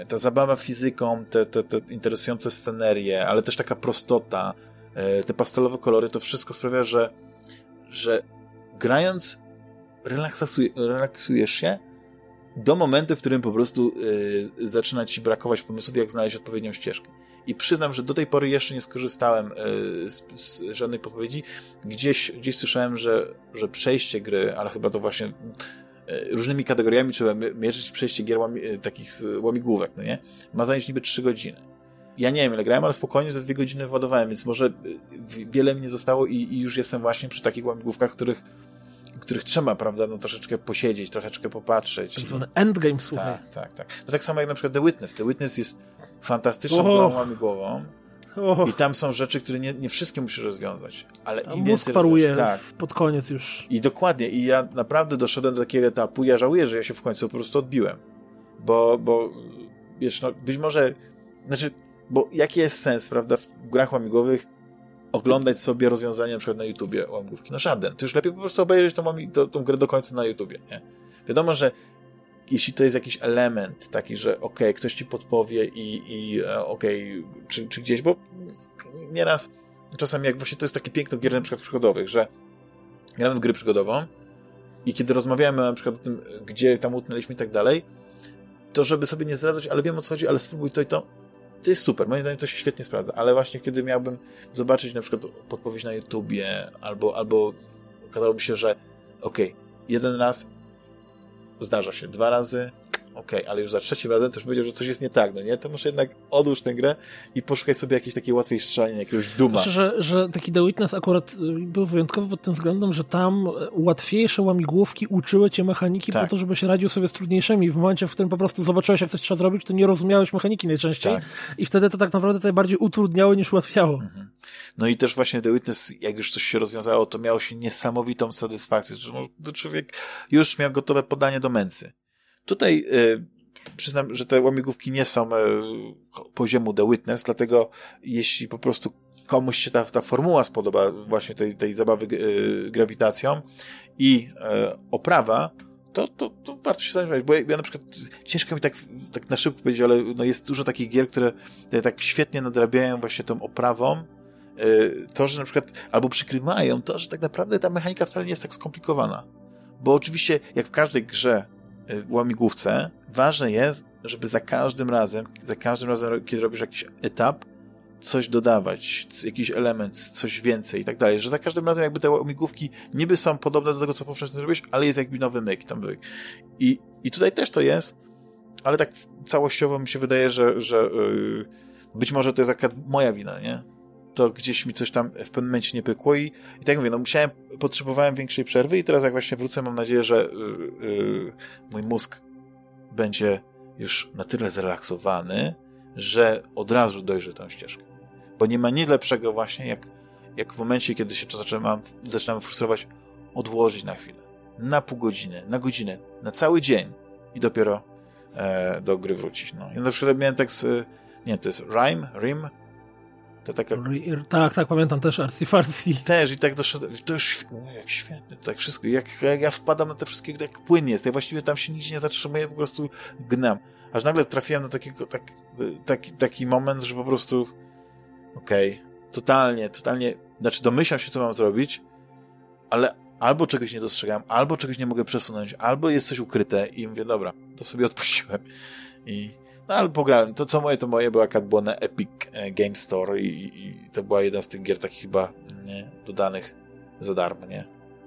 ta zabawa fizyką, te, te, te interesujące scenerie, ale też taka prostota, E, te pastelowe kolory, to wszystko sprawia, że, że grając relaksujesz się do momentu, w którym po prostu y, zaczyna ci brakować pomysłów, jak znaleźć odpowiednią ścieżkę. I przyznam, że do tej pory jeszcze nie skorzystałem y, z, z, żadnej podpowiedzi. Gdzieś, gdzieś słyszałem, że, że przejście gry, ale chyba to właśnie różnymi kategoriami trzeba mierzyć przejście gier łami, takich łamigłówek, no nie? Ma zająć niby 3 godziny ja nie wiem ile grałem, ale spokojnie ze dwie godziny władowałem, więc może y, wiele mi nie zostało i, i już jestem właśnie przy takich łamigłówkach, których których trzeba, prawda, no troszeczkę posiedzieć, troszeczkę popatrzeć. Tak zwany endgame, słuchaj. Tak, tak, tak. No tak samo jak na przykład The Witness. The Witness jest fantastyczną oh. grą łamigłową oh. i tam są rzeczy, które nie, nie wszystkie musisz rozwiązać, ale tam im więcej... paruje tak. pod koniec już. I dokładnie. I ja naprawdę doszedłem do takiego etapu, ja żałuję, że ja się w końcu po prostu odbiłem. Bo, bo wiesz, no być może, znaczy bo jaki jest sens, prawda, w grach łamigłowych oglądać sobie rozwiązania na przykład na YouTubie łamigłówki? No żaden. To już lepiej po prostu obejrzeć tą, tą, tą grę do końca na YouTubie, nie? Wiadomo, że jeśli to jest jakiś element taki, że okej, okay, ktoś ci podpowie i, i e, okej, okay, czy, czy gdzieś, bo nieraz czasami jak właśnie to jest taki piękno gier na przykład przygodowych, że gramy w gry przygodową i kiedy rozmawiamy na przykład o tym, gdzie tam utknęliśmy i tak dalej, to żeby sobie nie zdradzać, ale wiem o co chodzi, ale spróbuj to i to, to jest super, moim zdaniem to się świetnie sprawdza, ale właśnie kiedy miałbym zobaczyć na przykład podpowiedź na YouTubie, albo, albo okazałoby się, że okej, okay, jeden raz zdarza się, dwa razy okej, okay, ale już za trzecim razem też powiedział, że coś jest nie tak, no nie? To muszę jednak odłóż tę grę i poszukaj sobie jakiejś takiej łatwej strzelania, jakiegoś duma. Znaczy, że, że taki The Witness akurat y, był wyjątkowy pod tym względem, że tam łatwiejsze łamigłówki uczyły cię mechaniki tak. po to, żebyś radził sobie z trudniejszymi. W momencie, w którym po prostu zobaczyłeś, jak coś trzeba zrobić, to nie rozumiałeś mechaniki najczęściej tak. i wtedy to tak naprawdę to bardziej utrudniało niż ułatwiało. Mhm. No i też właśnie The Witness, jak już coś się rozwiązało, to miało się niesamowitą satysfakcję, że człowiek już miał gotowe podanie do męcy. Tutaj y, przyznam, że te łamigłówki nie są e, poziomu The Witness, dlatego jeśli po prostu komuś się ta, ta formuła spodoba właśnie tej, tej zabawy e, grawitacją i e, oprawa, to, to, to warto się zajmować, bo ja, ja, na przykład ciężko mi tak, tak na szybko powiedzieć, ale no jest dużo takich gier, które tak świetnie nadrabiają właśnie tą oprawą, e, to, że na przykład albo przykrywają to, że tak naprawdę ta mechanika wcale nie jest tak skomplikowana. Bo oczywiście, jak w każdej grze łamigłówce, ważne jest, żeby za każdym razem, za każdym razem, kiedy robisz jakiś etap, coś dodawać, jakiś element, coś więcej i tak dalej, że za każdym razem jakby te łamigłówki niby są podobne do tego, co poprzednio zrobiłeś, ale jest jakby nowy myk tam. I, I tutaj też to jest, ale tak całościowo mi się wydaje, że, że yy, być może to jest akurat moja wina, nie? To gdzieś mi coś tam w pewnym momencie nie pykło i, i tak mówię, no musiałem, potrzebowałem większej przerwy i teraz jak właśnie wrócę, mam nadzieję, że yy, yy, mój mózg będzie już na tyle zrelaksowany, że od razu dojrzy tą ścieżkę. Bo nie ma nic lepszego właśnie, jak, jak w momencie, kiedy się zaczynam, zaczynamy frustrować, odłożyć na chwilę. Na pół godziny, na godzinę, na cały dzień i dopiero e, do gry wrócić. No. Ja na przykład miałem tak z, nie to jest Rime, Rim, to taka... Tak, tak, pamiętam też Arcyfarsi. Też i tak doszedłem, to już jak świetnie, tak wszystko, jak, jak ja wpadam na te wszystkie, tak płynnie jest, ja właściwie tam się nigdzie nie zatrzymuję, po prostu gnam. Aż nagle trafiłem na takiego, tak, taki, taki moment, że po prostu okej, okay, totalnie, totalnie, znaczy domyślam się, co mam zrobić, ale albo czegoś nie dostrzegam, albo czegoś nie mogę przesunąć, albo jest coś ukryte i mówię, dobra, to sobie odpuściłem. I, no ale pograłem, to co moje, to moje, była na Epic e, Game Store i, i, to była jedna z tych gier takich chyba nie, dodanych za darmo, nie?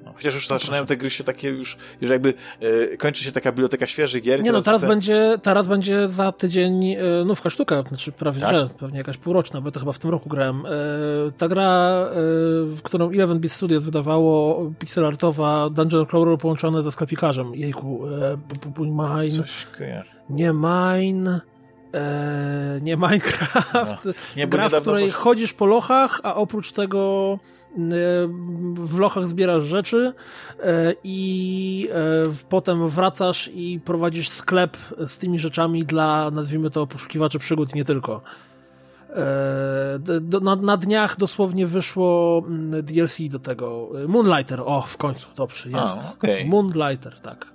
No, chociaż już zaczynają te gry się takie już, już jakby e, kończy się taka biblioteka świeżych gier. Nie no, teraz będzie, teraz będzie za tydzień e, nówka sztuka, znaczy prawie tak? że, pewnie jakaś półroczna, bo to chyba w tym roku grałem. E, ta gra, e, w którą Eleven Beat Studios wydawało, pixelartowa Dungeon Crawler połączone ze sklepikarzem. Jejku, e, mine, Coś kojarzy. Nie mine... E, nie Minecraft. No. Nie, gra, w której chodzisz po lochach, a oprócz tego w lochach zbierasz rzeczy e, i e, potem wracasz i prowadzisz sklep z tymi rzeczami dla, nazwijmy to, poszukiwaczy przygód nie tylko. Na, na dniach dosłownie wyszło mm, DLC do tego. Moonlighter, o, w końcu, dobrze, jest. A, okay. Moonlighter, tak.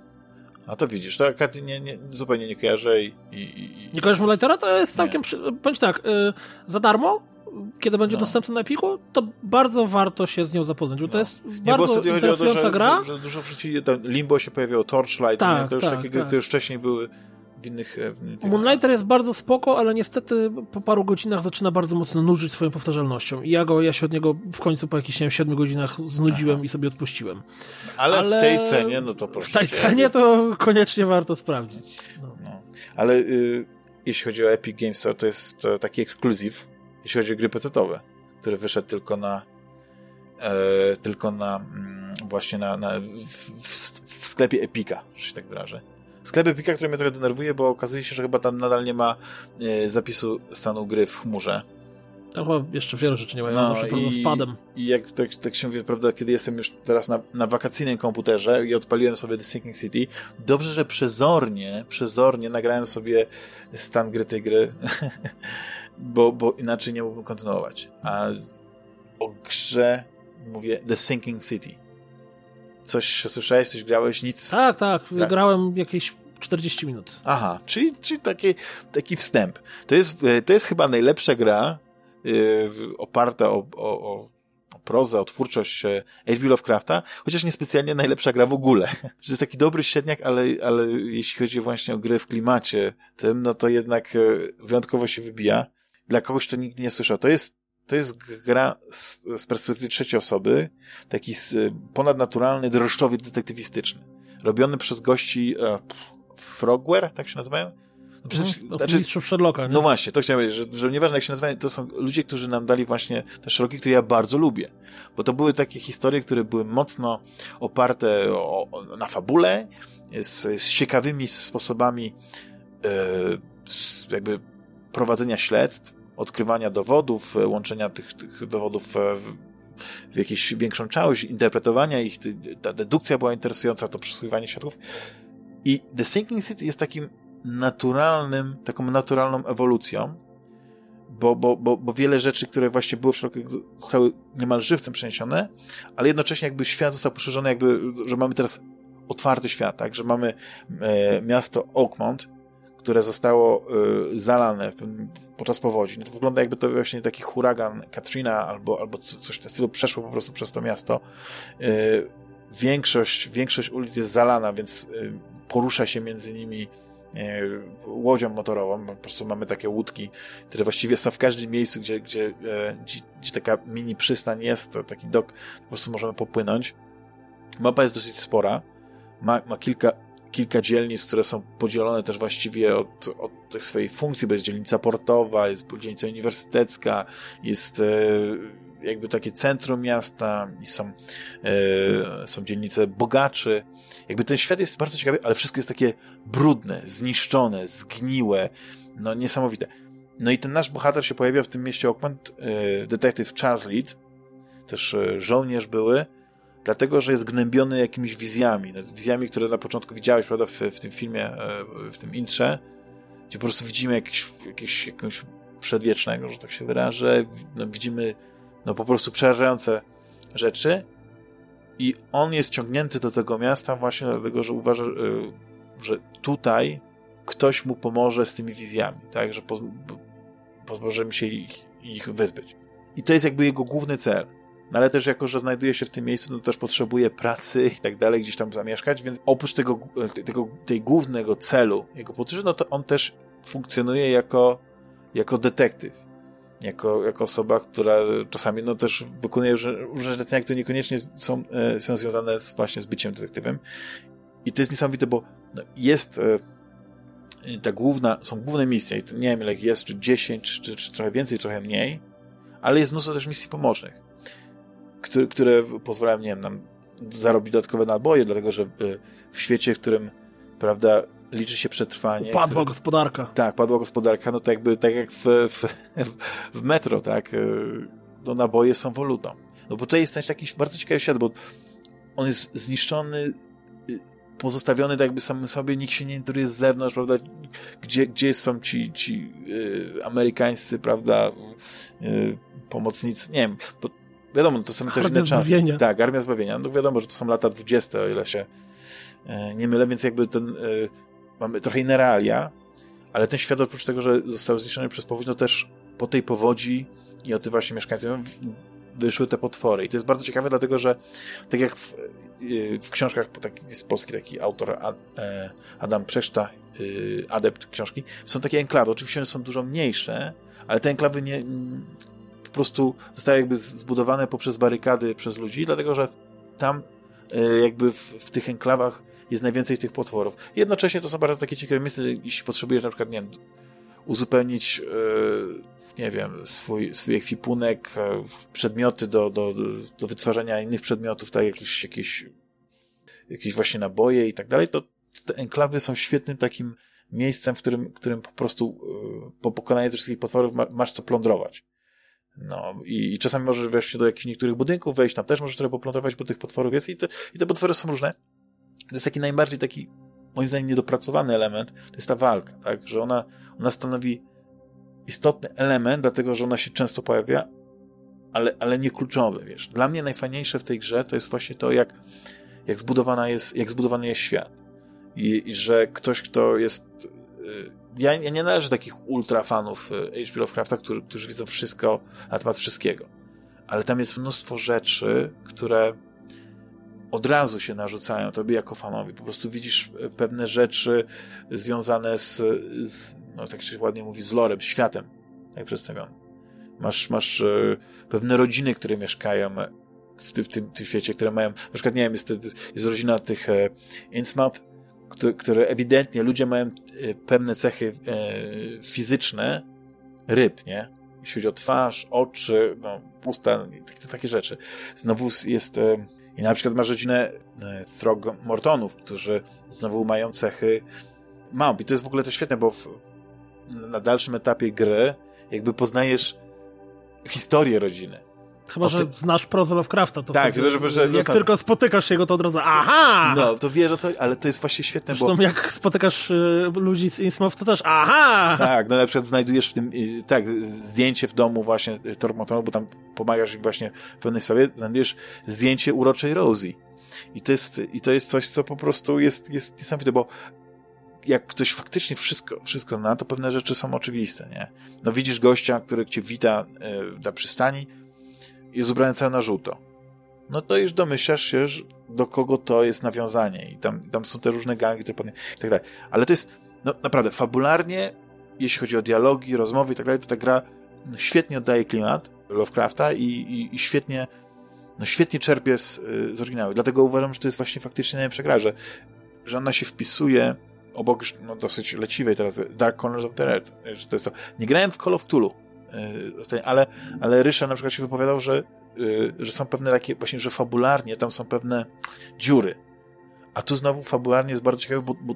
A to widzisz, to nie, nie, zupełnie nie kojarzę i... i, i... Nie kojarzysz Moonlightera? To jest całkiem... Przy... Bądź tak, y, za darmo kiedy będzie no. dostępny na Epiku, to bardzo warto się z nią zapoznać, bo no. to jest nie, bardzo bo interesująca to, że, gra. Że, że, dużo wcześniej Limbo się pojawiło, Torchlight, tak, to już tak, takie gry, tak. które już wcześniej były w innych... E, w innych Moonlighter jest bardzo spoko, ale niestety po paru godzinach zaczyna bardzo mocno nużyć swoją powtarzalnością i ja go, ja się od niego w końcu po jakichś, nie wiem, 7 godzinach znudziłem Aha. i sobie odpuściłem. Ale, ale, w tej cenie, no to proszę W tej cenie to koniecznie warto sprawdzić. No. No. Ale y, jeśli chodzi o Epic Games Store, to jest to taki ekskluzyw, jeśli chodzi o gry pecetowe, który wyszedł tylko na e, tylko na mm, właśnie na, na w, w, w, sklepie Epika, że się tak wyrażę. Sklep Epika, który mnie trochę denerwuje, bo okazuje się, że chyba tam nadal nie ma e, zapisu stanu gry w chmurze. Chyba jeszcze wiele rzeczy nie mają, no, może i, z padem. I jak tak, tak się mówi, prawda, kiedy jestem już teraz na, na wakacyjnym komputerze i odpaliłem sobie The Sinking City, dobrze, że przezornie, przezornie nagrałem sobie stan gry tej gry, bo, bo inaczej nie mógłbym kontynuować. A o grze mówię The Sinking City. Coś słyszałeś, coś grałeś, nic? Tak, tak, Gra... grałem jakieś 40 minut. Aha, czyli, czyli taki, taki wstęp. To jest, to jest chyba najlepsza gra, oparta o, o, o prozę, o twórczość H.P. Lovecrafta, chociaż niespecjalnie najlepsza gra w ogóle. To jest taki dobry średniak, ale, ale jeśli chodzi właśnie o grę w klimacie tym, no to jednak y, wyjątkowo się wybija. Dla kogoś, kto nigdy nie słyszał. To jest, to jest gra z, z perspektywy trzeciej osoby, taki ponadnaturalny drożdżowiec detektywistyczny. Robiony przez gości e, Frogware, tak się nazywają? No przecież, no, znaczy, mistrzów Sherlocka, nie? No właśnie, to chciałem powiedzieć, że, że nieważne jak się nazywają, to są ludzie, którzy nam dali właśnie te Sherlocki, które ja bardzo lubię. Bo to były takie historie, które były mocno oparte o, o, na fabule, z, z ciekawymi sposobami e, z, jakby prowadzenia śledztw, odkrywania dowodów, e, łączenia tych, tych dowodów w, w jakąś większą całość, interpretowania ich, ta dedukcja była interesująca, to przesłuchiwanie świadków. I The Sinking City jest takim naturalnym, taką naturalną ewolucją, bo, bo, bo, bo wiele rzeczy, które właśnie były w środku, zostały niemal żywcem przeniesione, ale jednocześnie jakby świat został poszerzony, jakby, że mamy teraz otwarty świat, tak, że mamy e, miasto Oakmont, które zostało e, zalane podczas powodzi. No to wygląda jakby to właśnie taki huragan Katrina albo, albo coś w tym stylu przeszło po prostu przez to miasto. E, większość, większość ulic jest zalana, więc porusza się między nimi łodzią motorową. Po prostu mamy takie łódki, które właściwie są w każdym miejscu, gdzie, gdzie, gdzie, gdzie taka mini przystań jest, taki dok, po prostu możemy popłynąć. Mapa jest dosyć spora. Ma, ma kilka, kilka dzielnic, które są podzielone też właściwie od, od tych swojej funkcji, bo jest dzielnica portowa, jest dzielnica uniwersytecka, jest e, jakby takie centrum miasta i są, e, są dzielnice bogaczy. Jakby ten świat jest bardzo ciekawy, ale wszystko jest takie brudne, zniszczone, zgniłe, no niesamowite. No i ten nasz bohater się pojawia w tym mieście Oakland, e, detektyw Charles Reed, też e, żołnierz były, dlatego, że jest gnębiony jakimiś wizjami, wizjami, które na początku widziałeś, prawda, w, w tym filmie, e, w tym intrze, gdzie po prostu widzimy jakieś, jakieś, jakiegoś przedwiecznego, że tak się wyrażę, no, widzimy no po prostu przerażające rzeczy i on jest ciągnięty do tego miasta właśnie dlatego, że uważa, e, że tutaj ktoś mu pomoże z tymi wizjami, tak, że pomożemy się ich, ich wyzbyć. I to jest jakby jego główny cel. No ale też jako, że znajduje się w tym miejscu, no też potrzebuje pracy i tak dalej, gdzieś tam zamieszkać, więc oprócz tego, tego tej głównego celu jego podróży, no to on też funkcjonuje jako, jako detektyw. Jako, jako osoba, która czasami no też wykonuje różne zlecenia, które niekoniecznie są, e, są związane z, właśnie z byciem detektywem. I to jest niesamowite, bo no, jest e, ta główna, są główne misje, i nie wiem ile jest, czy 10, czy, czy trochę więcej, trochę mniej, ale jest mnóstwo też misji pomożnych które, które pozwalają, nie wiem, nam zarobić dodatkowe naboje, dlatego że w, w świecie, w którym, prawda, liczy się przetrwanie. Padła gospodarka. Tak, padła gospodarka, no to jakby tak jak w, w, w metro, tak, y, no naboje są wolutą. No bo tutaj jest też taki bardzo ciekawy świat, bo on jest zniszczony, y, pozostawiony tak jakby samym sobie, nikt się nie interesuje z zewnątrz, prawda, gdzie, gdzie są ci, ci y, amerykańscy, prawda, y, pomocnicy, nie wiem, bo Wiadomo, to są też inne czasy. Zbawienia. Tak, Armia Zbawienia. No wiadomo, że to są lata 20, o ile się e, nie mylę, więc jakby ten, mamy trochę inne realia, ale ten świat oprócz tego, że został zniszczony przez powódź, no też po tej powodzi i o tym właśnie mieszkańcom wyszły te potwory. I to jest bardzo ciekawe, dlatego że tak jak w, e, w książkach, taki, jest polski taki autor Adam Przeszta, adept książki, są takie enklawy. Oczywiście one są dużo mniejsze, ale te enklawy nie, prostu zostały jakby zbudowane poprzez barykady przez ludzi, dlatego że tam e, jakby w, w tych enklawach jest najwięcej tych potworów. Jednocześnie to są bardzo takie ciekawe miejsca, jeśli potrzebujesz na przykład, nie wiem, uzupełnić, e, nie wiem, swój, swój ekwipunek, e, przedmioty do, do, do wytwarzania innych przedmiotów, tak, jakieś, jakieś, jakieś właśnie naboje i tak dalej, to te enklawy są świetnym takim miejscem, w którym, którym po prostu po pokonaniu tych wszystkich potworów masz co plądrować. No i, i czasami możesz wreszcie do jakichś niektórych budynków wejść, tam też możesz trochę poplądrować, bo tych potworów jest i te, i te potwory są różne. To jest taki najbardziej taki, moim zdaniem, niedopracowany element, to jest ta walka, tak, że ona, ona stanowi istotny element, dlatego, że ona się często pojawia, ale, ale nie kluczowy, wiesz. Dla mnie najfajniejsze w tej grze to jest właśnie to, jak, jak, zbudowana jest, jak zbudowany jest świat. I, i że ktoś, kto jest y, ja, ja nie należę do takich ultra fanów e, H.P. Lovecrafta, którzy, którzy widzą wszystko na temat wszystkiego. Ale tam jest mnóstwo rzeczy, które od razu się narzucają tobie jako fanowi. Po prostu widzisz e, pewne rzeczy związane z, z no tak się ładnie mówi, z lorem, światem, jak przedstawiony. Masz, masz e, pewne rodziny, które mieszkają w, ty, w tym, tym świecie, które mają, na przykład, nie wiem, jest, jest rodzina tych e, które, które ewidentnie ludzie mają e, pewne cechy e, fizyczne ryb, nie? Jeśli chodzi o twarz, oczy, no, usta, takie, takie rzeczy. Znowu jest e, i na przykład masz rodzinę Throg-Mortonów, którzy znowu mają cechy małp. I to jest w ogóle to świetne, bo w, na dalszym etapie gry jakby poznajesz historię rodziny. Chyba, że znasz prozę Lovecrafta, to tak, wtedy, żeby, że, jak no, tylko spotykasz się go, to od razu aha! No, to wiesz o co, ale to jest właśnie świetne, Zresztą bo... jak spotykasz y, ludzi z Innsmouth, to też aha! Tak, no na przykład znajdujesz w tym, y, tak, zdjęcie w domu właśnie Tormotonu, bo tam pomagasz im właśnie w pewnej sprawie, znajdujesz zdjęcie uroczej Rosie. I to jest, i to jest coś, co po prostu jest, jest niesamowite, bo jak ktoś faktycznie wszystko, wszystko zna, to pewne rzeczy są oczywiste, nie? No widzisz gościa, który cię wita y, na przystani, jest ubrany cały na żółto. no to już domyślasz się, do kogo to jest nawiązanie i tam, tam są te różne gangi, które i tak dalej. Ale to jest, no naprawdę, fabularnie, jeśli chodzi o dialogi, rozmowy i tak dalej, to ta gra no, świetnie oddaje klimat Lovecrafta i, i, i świetnie no świetnie czerpie z, z oryginału. Dlatego uważam, że to jest właśnie faktycznie najlepsza gra, że, że ona się wpisuje obok już no, dosyć leciwej teraz Dark Corners of the Red. Że to jest to. Nie grałem w Call of Cthulhu, ale, ale Rysza na przykład się wypowiadał, że, yy, że są pewne takie, właśnie, że fabularnie tam są pewne dziury. A tu znowu fabularnie jest bardzo ciekawe, bo, bo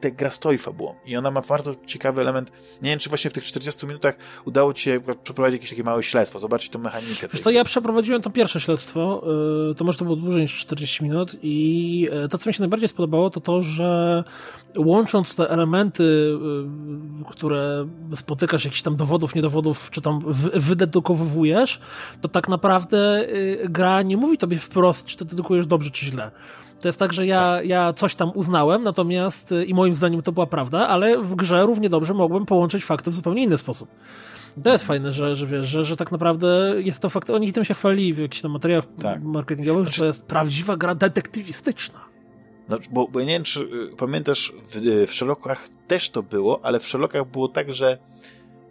ta gra stoi fabułą i ona ma bardzo ciekawy element. Nie wiem, czy właśnie w tych 40 minutach udało ci się przeprowadzić jakieś takie małe śledztwo, zobaczyć tą mechanikę. Wiesz co, ja przeprowadziłem to pierwsze śledztwo, y, to może to było dłużej niż 40 minut i y, to, co mi się najbardziej spodobało, to to, że łącząc te elementy, y, które spotykasz, jakichś tam dowodów, niedowodów, czy tam wydedukowujesz, to tak naprawdę gra nie mówi tobie wprost, czy to dedukujesz dobrze, czy źle to jest tak, że ja, ja coś tam uznałem, natomiast i moim zdaniem to była prawda, ale w grze równie dobrze mogłem połączyć fakty w zupełnie inny sposób. To jest fajne, że, że wiesz, że, że tak naprawdę jest to fakt. Oni tym się chwalili w jakichś tam materiałach tak. marketingowych, znaczy... że to jest prawdziwa gra detektywistyczna. No, bo, bo ja nie wiem, czy y, pamiętasz, w, y, w Sherlockach też to było, ale w Sherlockach było tak, że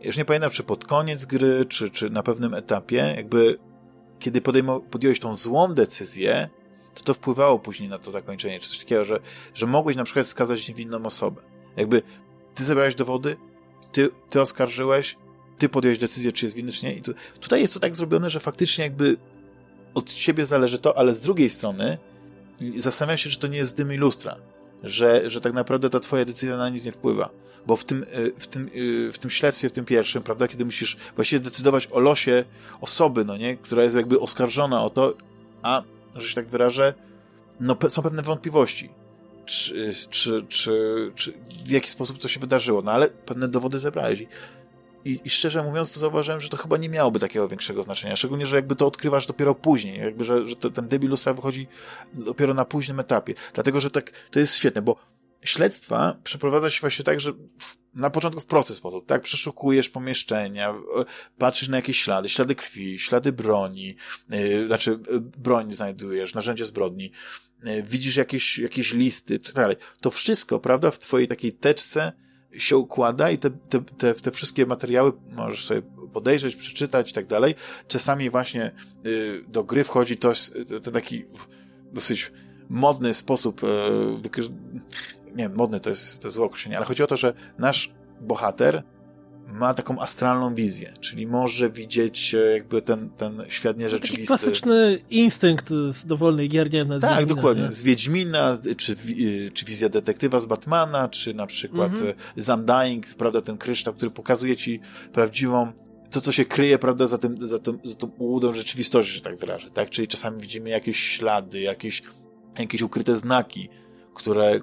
już nie pamiętam, czy pod koniec gry, czy, czy na pewnym etapie, jakby kiedy podjąłeś tą złą decyzję, to to wpływało później na to zakończenie, czy coś takiego, że, że mogłeś na przykład skazać niewinną osobę. Jakby ty zebrałeś dowody, ty, ty oskarżyłeś, ty podjąłeś decyzję, czy jest winny, czy nie. I tu, tutaj jest to tak zrobione, że faktycznie jakby od ciebie zależy to, ale z drugiej strony zastanawiam się, czy to nie jest dym i lustra. Że, że tak naprawdę ta twoja decyzja na nic nie wpływa. Bo w tym, y, w tym, y, w tym śledztwie, w tym pierwszym, prawda, kiedy musisz właściwie decydować o losie osoby, no nie, która jest jakby oskarżona o to, a że się tak wyrażę, no są pewne wątpliwości. Czy, czy, czy, czy w jaki sposób to się wydarzyło, no ale pewne dowody zebrałeś. I, i, szczerze mówiąc, to zauważyłem, że to chyba nie miałoby takiego większego znaczenia. Szczególnie, że jakby to odkrywasz dopiero później, jakby, że, że ten debil wychodzi dopiero na późnym etapie. Dlatego, że tak, to jest świetne, bo śledztwa przeprowadza się właśnie tak, że w, na początku w prosty sposób, tak? Przeszukujesz pomieszczenia, patrzysz na jakieś ślady, ślady krwi, ślady broni, yy, znaczy yy, broń znajdujesz, narzędzie zbrodni, yy, widzisz jakieś, jakieś listy, tak dalej. To wszystko, prawda, w twojej takiej teczce się układa i te, te, te, te wszystkie materiały możesz sobie podejrzeć, przeczytać i tak dalej. Czasami właśnie yy, do gry wchodzi to, to taki dosyć modny sposób, yy, nie modny to jest, to jest złe określenie, ale chodzi o to, że nasz bohater ma taką astralną wizję, czyli może widzieć e, jakby ten, ten świat nierzeczywisty. Taki klasyczny instynkt z dowolnej gier, nie? Tak, Wiedźmina, dokładnie. Nie? Z Wiedźmina, czy, e, czy wizja detektywa z Batmana, czy na przykład mm -hmm. Undying, prawda, ten kryształ, który pokazuje ci prawdziwą to, co się kryje, prawda, za tym, za tym, za tą ułudą rzeczywistości, że tak wyrażę, tak? Czyli czasami widzimy jakieś ślady, jakieś, jakieś ukryte znaki, które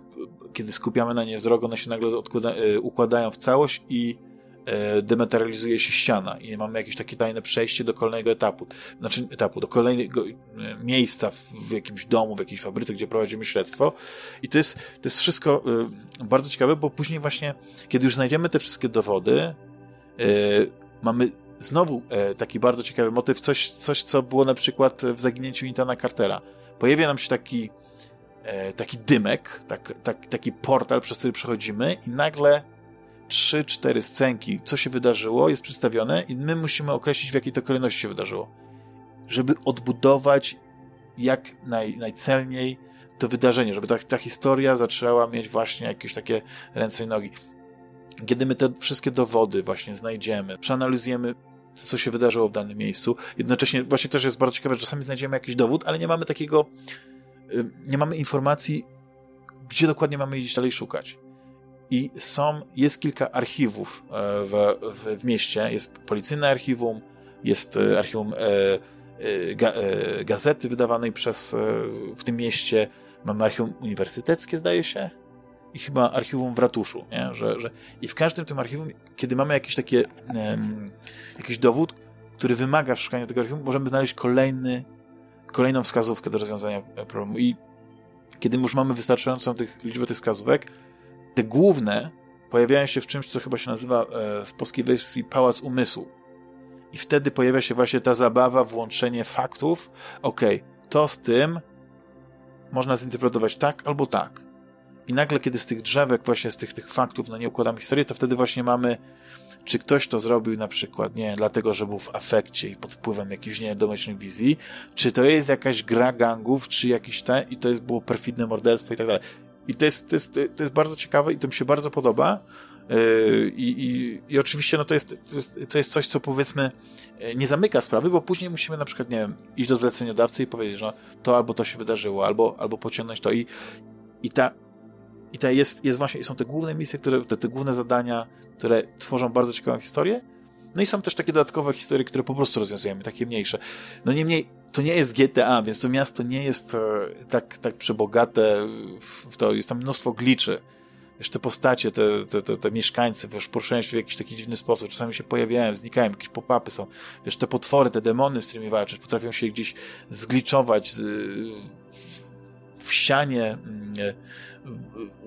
kiedy skupiamy na nie wzrok, one się nagle e, układają w całość i e, dematerializuje się ściana i mamy jakieś takie tajne przejście do kolejnego etapu, znaczy etapu, do kolejnego e, miejsca w jakimś domu, w jakiejś fabryce, gdzie prowadzimy śledztwo i to jest, to jest wszystko bardzo ciekawe, bo później właśnie, kiedy już znajdziemy te wszystkie dowody, mamy znowu taki bardzo ciekawy motyw, coś, coś co było na przykład w zaginięciu Intana Cartera. Pojawia nam się taki taki dymek, tak, tak, taki portal, przez który przechodzimy i nagle trzy, cztery scenki, co się wydarzyło, jest przedstawione i my musimy określić, w jakiej to kolejności się wydarzyło. Żeby odbudować jak naj, najcelniej to wydarzenie, żeby ta, ta historia zaczęła mieć właśnie jakieś takie ręce i nogi. Kiedy my te wszystkie dowody właśnie znajdziemy, przeanalizujemy co się wydarzyło w danym miejscu, jednocześnie właśnie też jest bardzo ciekawe, że czasami znajdziemy jakiś dowód, ale nie mamy takiego nie mamy informacji, gdzie dokładnie mamy iść dalej szukać. I są, jest kilka archiwów e, w, w, w mieście. Jest policyjne archiwum, jest e, archiwum e, ga, gazety wydawanej przez w tym mieście. Mamy archiwum uniwersyteckie, zdaje się, i chyba archiwum w ratuszu, nie? Że, że... I w każdym tym archiwum, kiedy mamy jakieś takie jakiś dowód, który wymaga szukania tego archiwum, możemy znaleźć kolejny kolejną wskazówkę do rozwiązania problemu. I kiedy już mamy wystarczającą tych, liczbę tych wskazówek, te główne pojawiają się w czymś, co chyba się nazywa e, w polskiej wersji Pałac Umysłu. I wtedy pojawia się właśnie ta zabawa, włączenie faktów. Okej, okay, to z tym można zinterpretować tak albo tak. I nagle, kiedy z tych drzewek, właśnie z tych, tych faktów, no nie układamy historię, to wtedy właśnie mamy, czy ktoś to zrobił na przykład, nie dlatego, że był w afekcie i pod wpływem jakichś niedomyślnych wizji, czy to jest jakaś gra gangów, czy jakiś ten, i to jest było perfidne morderstwo i tak dalej. I to jest, to jest, to jest bardzo ciekawe i to mi się bardzo podoba. Yy, I, i, oczywiście no to, jest, to, jest, to jest coś, co powiedzmy yy, nie zamyka sprawy, bo później musimy na przykład, nie wiem, iść do zleceniodawcy i powiedzieć, no, to albo to się wydarzyło, albo, albo pociągnąć to. I, i ta, i ta jest, jest właśnie, są te główne misje, które, te, te główne zadania, które tworzą bardzo ciekawą historię. No i są też takie dodatkowe historie, które po prostu rozwiązujemy, takie mniejsze. No niemniej, to nie jest GTA, więc to miasto nie jest e, tak, tak przebogate w to, jest tam mnóstwo gliczy wiesz, te postacie, te, te, te, te mieszkańcy, wiesz, poruszają się w jakiś taki dziwny sposób, czasami się pojawiają, znikają, jakieś pop-upy są, wiesz, te potwory, te demony, z którymi walczysz, potrafią się gdzieś zgliczować, w ścianie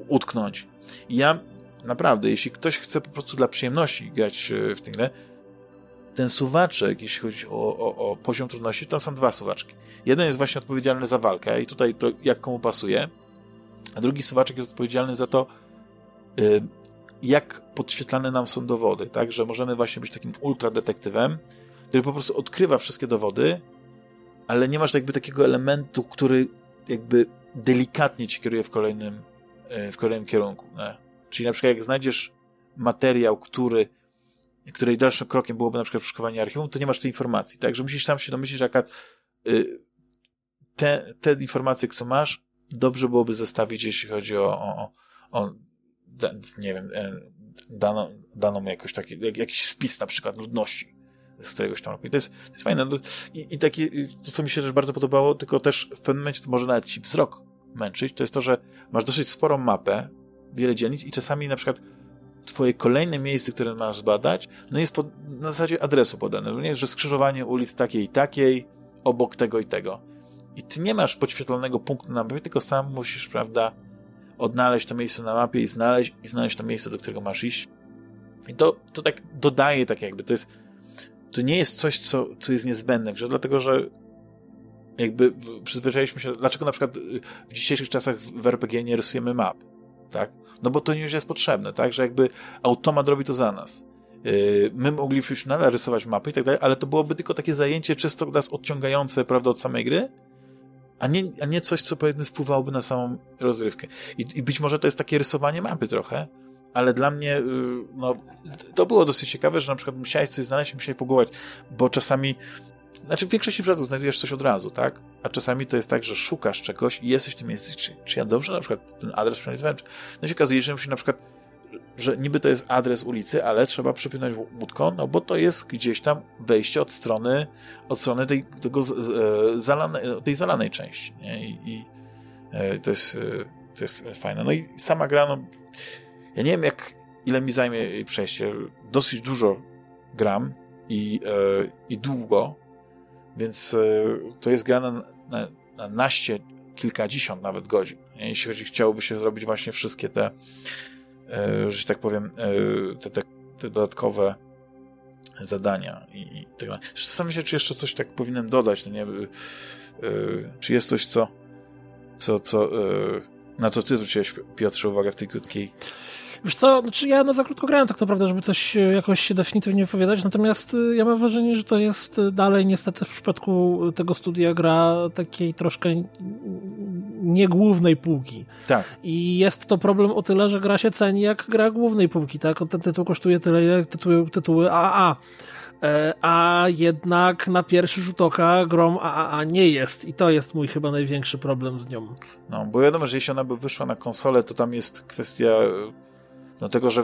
utknąć. I ja naprawdę, jeśli ktoś chce po prostu dla przyjemności grać e, w tę grę, ten suwaczek, jeśli chodzi o, o, o poziom trudności, to są dwa suwaczki. Jeden jest właśnie odpowiedzialny za walkę i tutaj to jak komu pasuje, a drugi suwaczek jest odpowiedzialny za to, Y, jak podświetlane nam są dowody, tak, że możemy właśnie być takim ultradetektywem, który po prostu odkrywa wszystkie dowody, ale nie masz jakby takiego elementu, który jakby delikatnie ci kieruje w kolejnym, y, w kolejnym kierunku. Nie? Czyli na przykład jak znajdziesz materiał, który której dalszym krokiem byłoby na przykład przeszukiwanie archiwum, to nie masz tej informacji, tak? Że musisz sam się domyślić, że akurat y, te, te informacje, które masz, dobrze byłoby zestawić, jeśli chodzi o, o, o da, nie wiem, e, dano mu jakoś taki, jak, jakiś spis na przykład ludności z któregoś tam roku. I to jest, to jest fajne. No, I, I takie, to co mi się też bardzo podobało, tylko też w pewnym momencie to może nawet ci wzrok męczyć, to jest to, że masz dosyć sporą mapę, wiele dzielnic i czasami na przykład twoje kolejne miejsce, które masz zbadać, no jest pod, na zasadzie adresu podane. Nie, że skrzyżowanie ulic takiej i takiej, obok tego i tego. I ty nie masz podświetlonego punktu na mapie, tylko sam musisz, prawda, odnaleźć to miejsce na mapie i znaleźć, i znaleźć to miejsce, do którego masz iść. I to, to tak dodaje, tak jakby, to jest, to nie jest coś, co, co jest niezbędne grze, dlatego że jakby przyzwyczailiśmy się, dlaczego na przykład y, w dzisiejszych czasach w RPG nie rysujemy map, tak? No bo to już jest potrzebne, tak? Że jakby automat robi to za nas. Y, my moglibyśmy nadal rysować mapy i tak dalej, ale to byłoby tylko takie zajęcie czysto nas odciągające, prawda, od samej gry, a nie, a nie coś, co powiedzmy wpływałoby na samą rozrywkę. I, I być może to jest takie rysowanie mapy trochę, ale dla mnie y, no, to było dosyć ciekawe, że na przykład musiałeś coś znaleźć musiałeś pogołać, bo czasami znaczy w większości przypadków znajdujesz coś od razu, tak? A czasami to jest tak, że szukasz czegoś i jesteś w tym miejscu, czy, czy ja dobrze na przykład ten adres przeanalizowałem? No się okazuje, że musi na przykład że niby to jest adres ulicy, ale trzeba przypinać łódką, no bo to jest gdzieś tam wejście od strony, od strony tej, tego z, e, zalane, tej zalanej części. Nie? I, i e, to, jest, e, to jest fajne. No i sama gra, no, ja nie wiem jak, ile mi zajmie przejście. Dosyć dużo gram i, i długo, więc to jest gra na, na, na naście, kilkadziesiąt nawet godzin. Jeśli chodzi, chciałoby się zrobić właśnie wszystkie te E, że tak powiem, e, te, te, te dodatkowe zadania i, i tak dalej. Zastanawiam się, czy jeszcze coś tak powinienem dodać, no nie, e, czy jest coś, co, co, co, na co ty zwróciłeś, Piotrze, uwagę w tej krótkiej Wiesz co, znaczy ja no za krótko grałem tak naprawdę, żeby coś jakoś się definitywnie wypowiadać, natomiast ja mam wrażenie, że to jest dalej niestety w przypadku tego studia gra takiej troszkę nie głównej półki. Tak. I jest to problem o tyle, że gra się ceni jak gra głównej półki, tak? Ten tytuł kosztuje tyle, jak tytuły, tytuły AAA. E, a jednak na pierwszy rzut oka grom AAA nie jest i to jest mój chyba największy problem z nią. No, bo wiadomo, że jeśli ona by wyszła na konsolę, to tam jest kwestia no tego, że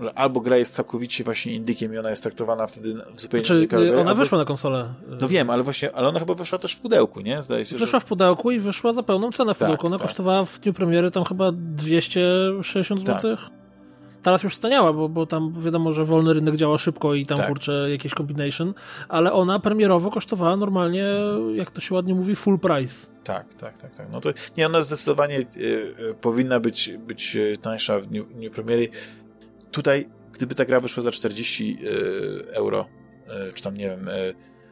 że albo gra jest całkowicie właśnie indykiem i ona jest traktowana wtedy w zupełnie znaczy, innej Ona wyszła na konsolę. No wiem, ale właśnie, ale ona chyba wyszła też w pudełku, nie? Zdaje się, wyszła że... w pudełku i wyszła za pełną cenę w tak, pudełku. Ona tak. kosztowała w dniu premiery tam chyba 260 zł. Teraz już staniała, bo, bo tam wiadomo, że wolny rynek działa szybko i tam tak. kurczę jakieś combination, ale ona premierowo kosztowała normalnie, jak to się ładnie mówi, full price. Tak, tak, tak. tak. No to nie, ona zdecydowanie y, y, powinna być, być e, tańsza w dniu, dniu premiery tutaj, gdyby ta gra wyszła za 40 e, euro, czy tam, nie wiem,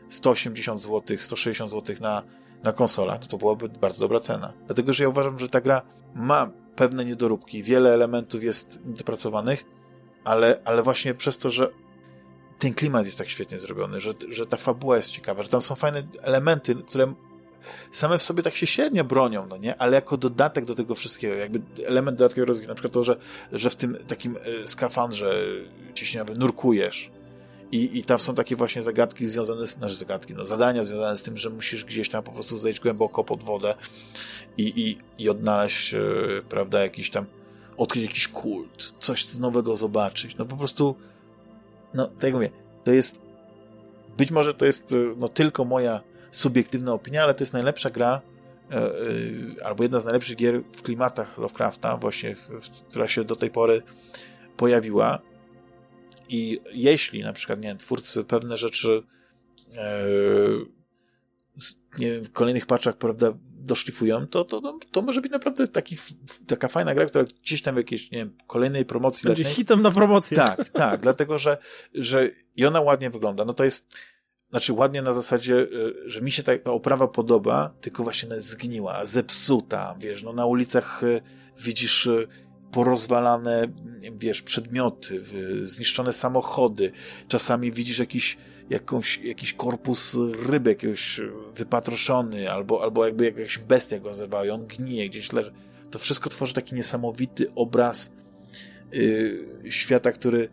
180 zł, 160 zł na, na konsolach, to, to byłaby bardzo dobra cena. Dlatego, że ja uważam, że ta gra ma pewne niedoróbki, wiele elementów jest niedopracowanych, ale, ale właśnie przez to, że ten klimat jest tak świetnie zrobiony, że, że ta fabuła jest ciekawa, że tam są fajne elementy, które same w sobie tak się średnio bronią, no nie? Ale jako dodatek do tego wszystkiego, jakby element dodatkowy rozgrywki, na przykład to, że, że w tym takim e, skafandrze ciśnieniowym nurkujesz i, i tam są takie właśnie zagadki związane z, znaczy zagadki, no zadania związane z tym, że musisz gdzieś tam po prostu zejść głęboko pod wodę i, i, i odnaleźć, e, prawda, jakiś tam odkryć jakiś kult, coś z nowego zobaczyć. No po prostu, no tak jak mówię, to jest, być może to jest e, no, tylko moja subiektywna opinia, ale to jest najlepsza gra, e, albo jedna z najlepszych gier w klimatach Lovecrafta, właśnie, w, w, która się do tej pory pojawiła. I jeśli na przykład, nie wiem, twórcy pewne rzeczy e, nie wiem, w kolejnych paczach, prawda, doszlifują, to, to, to, to może być naprawdę taki, taka fajna gra, która gdzieś tam w jakiejś, nie wiem, kolejnej promocji Będzie letniej... hitem na promocję. Tak, tak, dlatego, że, że i ona ładnie wygląda. No to jest, znaczy ładnie na zasadzie, y, że mi się ta, ta oprawa podoba, tylko właśnie ona zgniła, zepsuta, wiesz, no na ulicach y, widzisz porozwalane, wiesz, przedmioty, zniszczone samochody, czasami widzisz jakiś, jakąś, jakiś korpus ryby jakiegoś wypatroszony, albo, albo jakby jakaś bestia go zerwała i on gnije, gdzieś leży. To wszystko tworzy taki niesamowity obraz yy, świata, który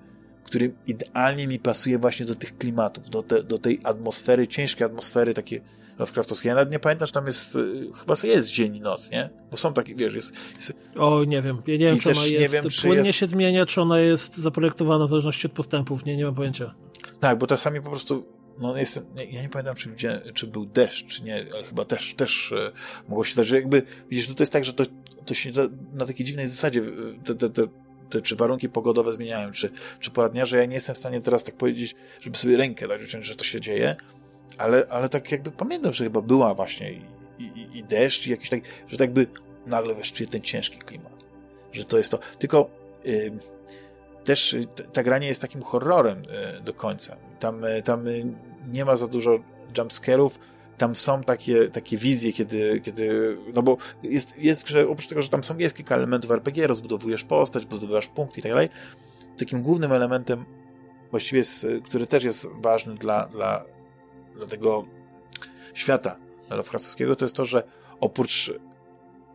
który idealnie mi pasuje właśnie do tych klimatów, do, te, do tej atmosfery, ciężkiej atmosfery, takiej Lovecraftowskiej. Ja nawet nie pamiętam, czy tam jest, y, chyba jest dzień i noc, nie? Bo są takie, wiesz, jest... jest... O, nie wiem. Ja nie wiem, czy ona jest, nie wiem, czy płynnie jest... się zmienia, czy ona jest zaprojektowana w zależności od postępów. Nie, nie mam pojęcia. Tak, bo czasami po prostu no jestem, ja nie pamiętam, czy, czy był deszcz, czy nie, ale chyba też, też e, mogło się zdarzyć, że jakby, widzisz, to jest tak, że to, to się na takiej dziwnej zasadzie te, te, te te, czy warunki pogodowe zmieniają, czy, czy pora dnia, że ja nie jestem w stanie teraz tak powiedzieć, żeby sobie rękę dać uciąć, że to się dzieje, ale, ale tak jakby pamiętam, że chyba była właśnie i, i, i deszcz, i jakiś tak, że tak by nagle wiesz, ten ciężki klimat, że to jest to. Tylko yy, też ta gra nie jest takim horrorem yy, do końca. Tam, yy, tam nie ma za dużo jumpscarów, tam są takie, takie wizje, kiedy, kiedy, no bo jest, jest że oprócz tego, że tam są jest kilka elementów RPG, rozbudowujesz postać, zdobywasz punkty i tak dalej, takim głównym elementem właściwie jest, który też jest ważny dla, dla, dla tego świata Lovecraftowskiego, to jest to, że oprócz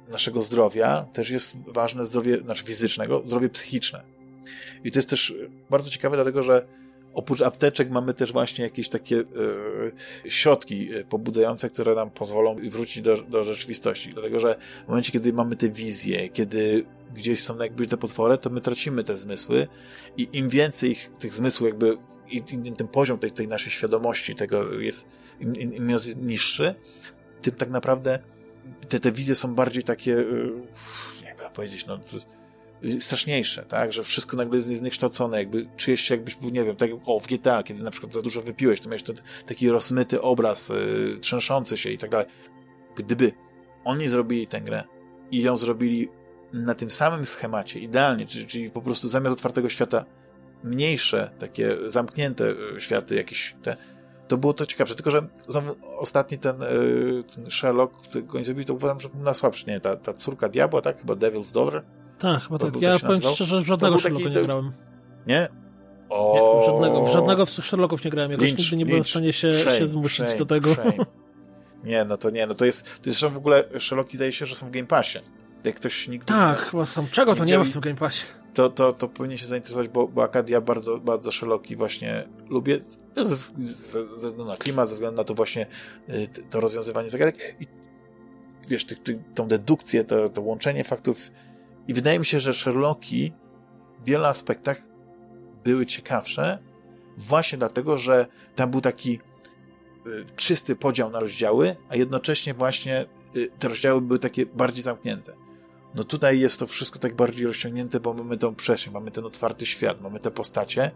naszego zdrowia też jest ważne zdrowie, znaczy fizycznego, zdrowie psychiczne. I to jest też bardzo ciekawe, dlatego że Oprócz apteczek mamy też właśnie jakieś takie e, środki e, pobudzające, które nam pozwolą wrócić do, do rzeczywistości. Dlatego, że w momencie, kiedy mamy te wizje, kiedy gdzieś są jakby te potwory, to my tracimy te zmysły i im więcej ich, tych zmysłów jakby i, ten poziom tej, tej naszej świadomości tego jest, im, jest niższy, tym tak naprawdę te, te wizje są bardziej takie, e, jakby powiedzieć, no Y, straszniejsze, tak, że wszystko nagle jest zniekształcone, jakby czujesz się jakbyś był, nie wiem, tak jak o, w GTA, kiedy na przykład za dużo wypiłeś, to miałeś ten, taki rozmyty obraz, yy, trzęszący się i tak dalej. Gdyby oni zrobili tę grę i ją zrobili na tym samym schemacie, idealnie, czyli, czyli po prostu zamiast otwartego świata mniejsze, takie zamknięte y, światy jakieś te, to było to ciekawsze, tylko że znowu ostatni ten, yy, ten Sherlock, który oni zrobili, to uważam, że był na słabszy, nie, ta, ta córka diabła, tak, chyba Devil's Daughter, tak, chyba tak. Ja powiem szczerze, że żadnego Sherlocka nie grałem. Nie? O... Nie, żadnego, w żadnego z tych Sherlocków nie grałem. Jakoś Lynch, nigdy nie byłem w stanie się, shame, się zmusić shame, do tego. Shame. Nie, no to nie, no to jest, to jest w ogóle Sherlocki zdaje się, że są w Game Passie. Jak ktoś nigdy Tak, nie, chyba są. Czego to nie ma w tym Game Passie? To, to, to powinien się zainteresować, bo, bo Akadia bardzo, bardzo Sherlocki właśnie lubię, ze względu na klimat, ze względu na to właśnie y, to rozwiązywanie zagadek i wiesz, ty, ty, tą dedukcję, to, to łączenie faktów i wydaje mi się, że Sherlocki w wielu aspektach były ciekawsze, właśnie dlatego, że tam był taki y, czysty podział na rozdziały, a jednocześnie właśnie y, te rozdziały były takie bardziej zamknięte. No tutaj jest to wszystko tak bardziej rozciągnięte, bo mamy tą przestrzeń, mamy ten otwarty świat, mamy te postacie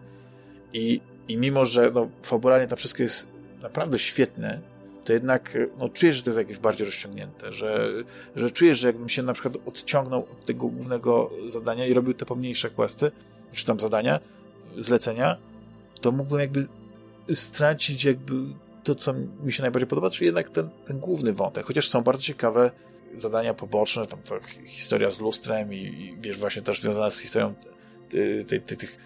i, i mimo, że no, fabularnie to wszystko jest naprawdę świetne, to jednak no, czujesz, że to jest jakieś bardziej rozciągnięte, że, że czujesz, że jakbym się na przykład odciągnął od tego głównego zadania i robił te pomniejsze questy, czy tam zadania, zlecenia, to mógłbym jakby stracić jakby to, co mi się najbardziej podoba, czyli jednak ten, ten główny wątek, chociaż są bardzo ciekawe zadania poboczne, tam to historia z lustrem i, i wiesz, właśnie też związana z historią tych, tych, tych,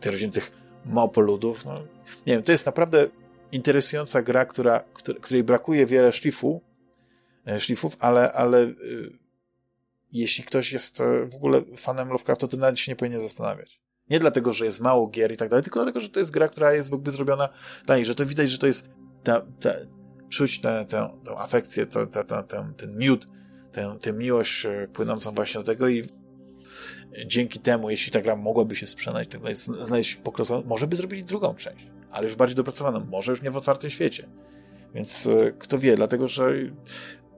tych rozdzielnych małpoludów. No, nie wiem, to jest naprawdę interesująca gra, która, której brakuje wiele szlifu, e, szlifów, ale, ale y, jeśli ktoś jest e, w ogóle fanem Lovecrafta, to nawet się nie powinien zastanawiać. Nie dlatego, że jest mało gier i tak dalej, tylko dlatego, że to jest gra, która jest jakby zrobiona dla nich, że to widać, że to jest ta, ta, czuć tę, tę, tę afekcję, tę, tę, ten miód, tę, tę miłość e, płynącą właśnie do tego i dzięki temu, jeśli ta gra mogłaby się sprzedać, tak znaleźć pokrosowaną, może by zrobili drugą część, ale już bardziej dopracowaną, może już nie w otwartym świecie. Więc e, kto wie, dlatego że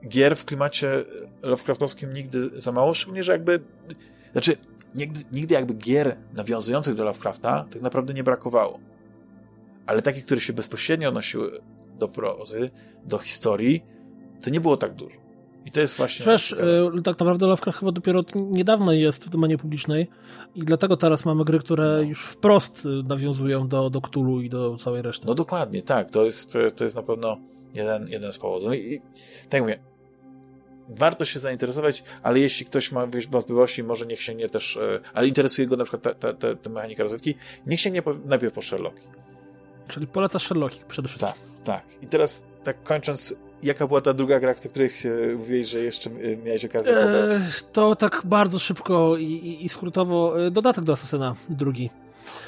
gier w klimacie Lovecraftowskim nigdy za mało, szczególnie, że jakby znaczy, nigdy, nigdy jakby gier nawiązujących do Lovecrafta tak naprawdę nie brakowało. Ale takie, które się bezpośrednio odnosiły do prozy, do historii, to nie było tak dużo. I to jest właśnie... Wiesz, yy, tak naprawdę Lovecraft chyba dopiero od niedawno jest w domenie publicznej i dlatego teraz mamy gry, które no. już wprost nawiązują do, do Cthulhu i do całej reszty. No dokładnie, tak. To jest, to jest na pewno jeden, jeden z powodów. No i, tak mówię, warto się zainteresować, ale jeśli ktoś ma wiesz, wątpliwości, może niech sięgnie też, e, ale interesuje go na przykład ta, ta, ta, ta mechanika rozrywki, niech sięgnie po, najpierw po Sherlocki. Czyli poleca Sherlocki przede wszystkim. Tak, tak. I teraz tak kończąc, jaka była ta druga gra, w której mówiłeś, że jeszcze e, miałeś okazję? E, to tak bardzo szybko i, i, i skrótowo, e, dodatek do Asasyna, drugi.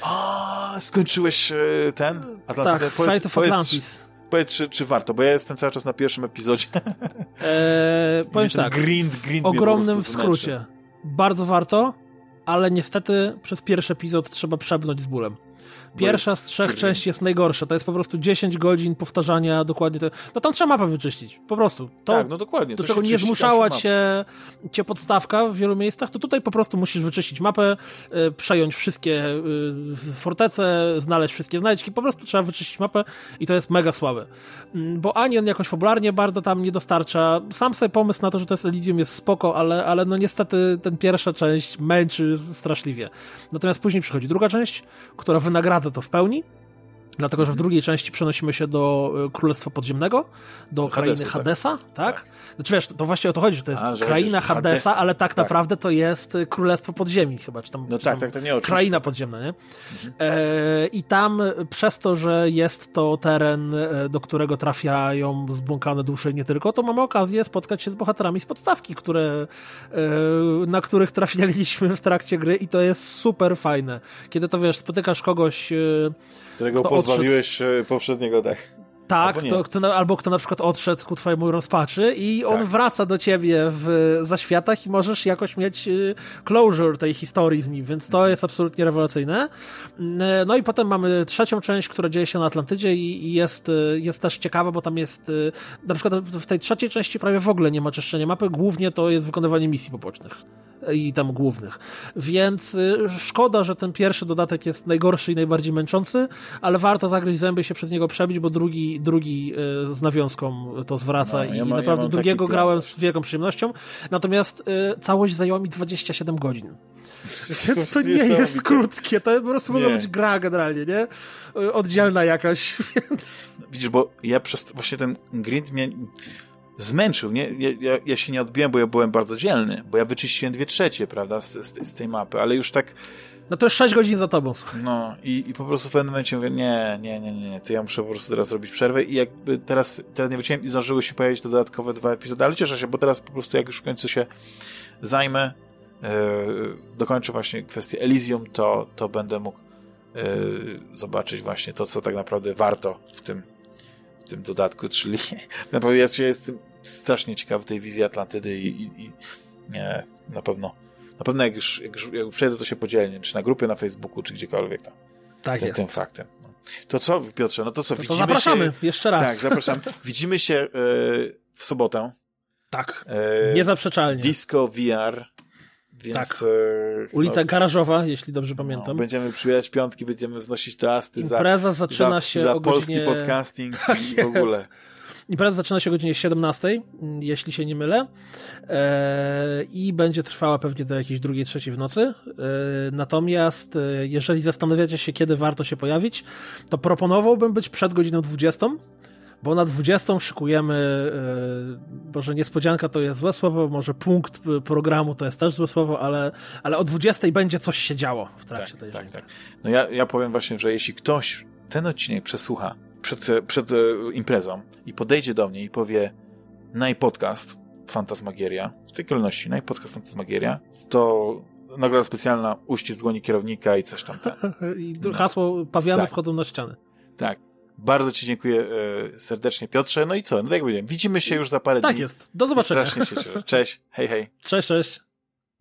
A, skończyłeś ten? Atlantydę? Tak, powiedz, Flight of Atlantis. Powiedz, czy, czy warto, bo ja jestem cały czas na pierwszym epizodzie. Eee, powiem tak, grind, grind w ogromnym skrócie. Bardzo warto, ale niestety przez pierwszy epizod trzeba przebnąć z bólem. Pierwsza z trzech części jest najgorsza. To jest po prostu 10 godzin powtarzania dokładnie. Te... No tam trzeba mapę wyczyścić. Po prostu. To, tak, no dokładnie. Do czego nie zmuszała cię, cię podstawka w wielu miejscach, to tutaj po prostu musisz wyczyścić mapę, y, przejąć wszystkie y, fortece, znaleźć wszystkie znajdźki. Po prostu trzeba wyczyścić mapę i to jest mega słabe. Mm, bo ani on jakoś fabularnie bardzo tam nie dostarcza. Sam sobie pomysł na to, że to jest Elysium jest spoko, ale, ale no niestety ten pierwsza część męczy straszliwie. Natomiast później przychodzi druga część, która wynagradza to w pełni, dlatego że w drugiej części przenosimy się do e, Królestwa Podziemnego, do krainy tak? Hadesa, tak? tak? Znaczy wiesz, to właśnie o to chodzi, że to jest A, że kraina Hadesa, Hadesa, ale tak, tak, naprawdę to jest e, Królestwo Podziemi chyba, czy tam, no czy tak, tam tak, tak, nie, kraina podziemna, nie? Mhm. E, I tam przez to, że jest to teren, e, do którego trafiają zbłąkane dusze nie tylko, to mamy okazję spotkać się z bohaterami z podstawki, które, e, na których trafialiśmy w trakcie gry i to jest super fajne. Kiedy to wiesz, spotykasz kogoś... E, którego pozbawiłeś odszedł... poprzedniego, tak. Tak, albo, kto, albo kto na przykład odszedł ku twojemu rozpaczy i on tak. wraca do ciebie w zaświatach i możesz jakoś mieć y, closure tej historii z nim, więc to jest absolutnie rewelacyjne. Mm, no i potem mamy trzecią część, która dzieje się na Atlantydzie i jest, jest też ciekawa, bo tam jest na przykład w tej trzeciej części prawie w ogóle nie ma czyszczenia mapy, głównie to jest wykonywanie misji pobocznych i tam głównych. Więc y, szkoda, że ten pierwszy dodatek jest najgorszy i najbardziej męczący, ale warto zagryźć zęby się przez niego przebić, bo drugi, drugi y, z nawiązką to zwraca no, ja i ma, naprawdę ja drugiego grałem z wielką przyjemnością. Natomiast y, całość zajęła mi 27 godzin. Więc to nie jest krótkie, to po prostu mogła być gra generalnie, nie? Oddzielna jakaś, więc... Widzisz, bo ja przez właśnie ten grind mnie zmęczył, nie? Ja, ja, się nie odbiłem, bo ja byłem bardzo dzielny, bo ja wyczyściłem dwie trzecie, prawda, z, z, z tej mapy, ale już tak... No to już 6 godzin za tobą. No i, i po prostu w pewnym momencie mówię, nie, nie, nie, nie, to ja muszę po prostu teraz zrobić przerwę i jakby teraz, teraz nie wyciąłem i zdążyły się pojawić dodatkowe dwa epizody, ale cieszę się, bo teraz po prostu jak już w końcu się zajmę, yy, dokończę właśnie kwestię Elysium, to, to będę mógł yy, zobaczyć właśnie to, co tak naprawdę warto w tym w tym dodatku, czyli naprawdę ja jestem strasznie ciekawy tej wizji Atlantydy i, i, i nie, na pewno na pewno jak już, jak już jak przejdę, to się podzielę, czy na grupie na Facebooku, czy gdziekolwiek tam. Tak ten, jest. Tym faktem. No. To co, Piotrze, no to co, to widzimy to zapraszamy, się... jeszcze raz. Tak, zapraszam. Widzimy się e, w sobotę. Tak, e, niezaprzeczalnie. Disco VR więc, tak. E, Ulica no, Garażowa, jeśli dobrze no, pamiętam. No, będziemy przybierać piątki, będziemy wznosić toasty Impreza za, zaczyna za, się za o polski godzinie... podcasting tak i w ogóle. Impreza zaczyna się o godzinie 17, jeśli się nie mylę, eee, i będzie trwała pewnie do jakiejś drugiej, trzeciej w nocy. Eee, natomiast e, jeżeli zastanawiacie się, kiedy warto się pojawić, to proponowałbym być przed godziną 20, bo na 20 szykujemy, yy, może niespodzianka to jest złe słowo, może punkt programu to jest też złe słowo, ale, ale o 20 będzie coś się działo w trakcie tak, tej Tak, tak. No ja, ja powiem właśnie, że jeśli ktoś ten odcinek przesłucha przed, przed e, imprezą i podejdzie do mnie i powie najpodcast Fantasmagieria, w tej kolejności najpodcast Fantasmagieria, to nagroda specjalna, uścisk dłoni kierownika i coś tam. tam. I hasło pawiany tak. wchodzą na ścianę. Tak. Bardzo Ci dziękuję e, serdecznie, Piotrze. No i co? No tak jak powiedziałem, widzimy się już za parę tak dni. Tak jest. Do zobaczenia. Strasznie się cieszę. Cześć. Hej, hej. Cześć, cześć.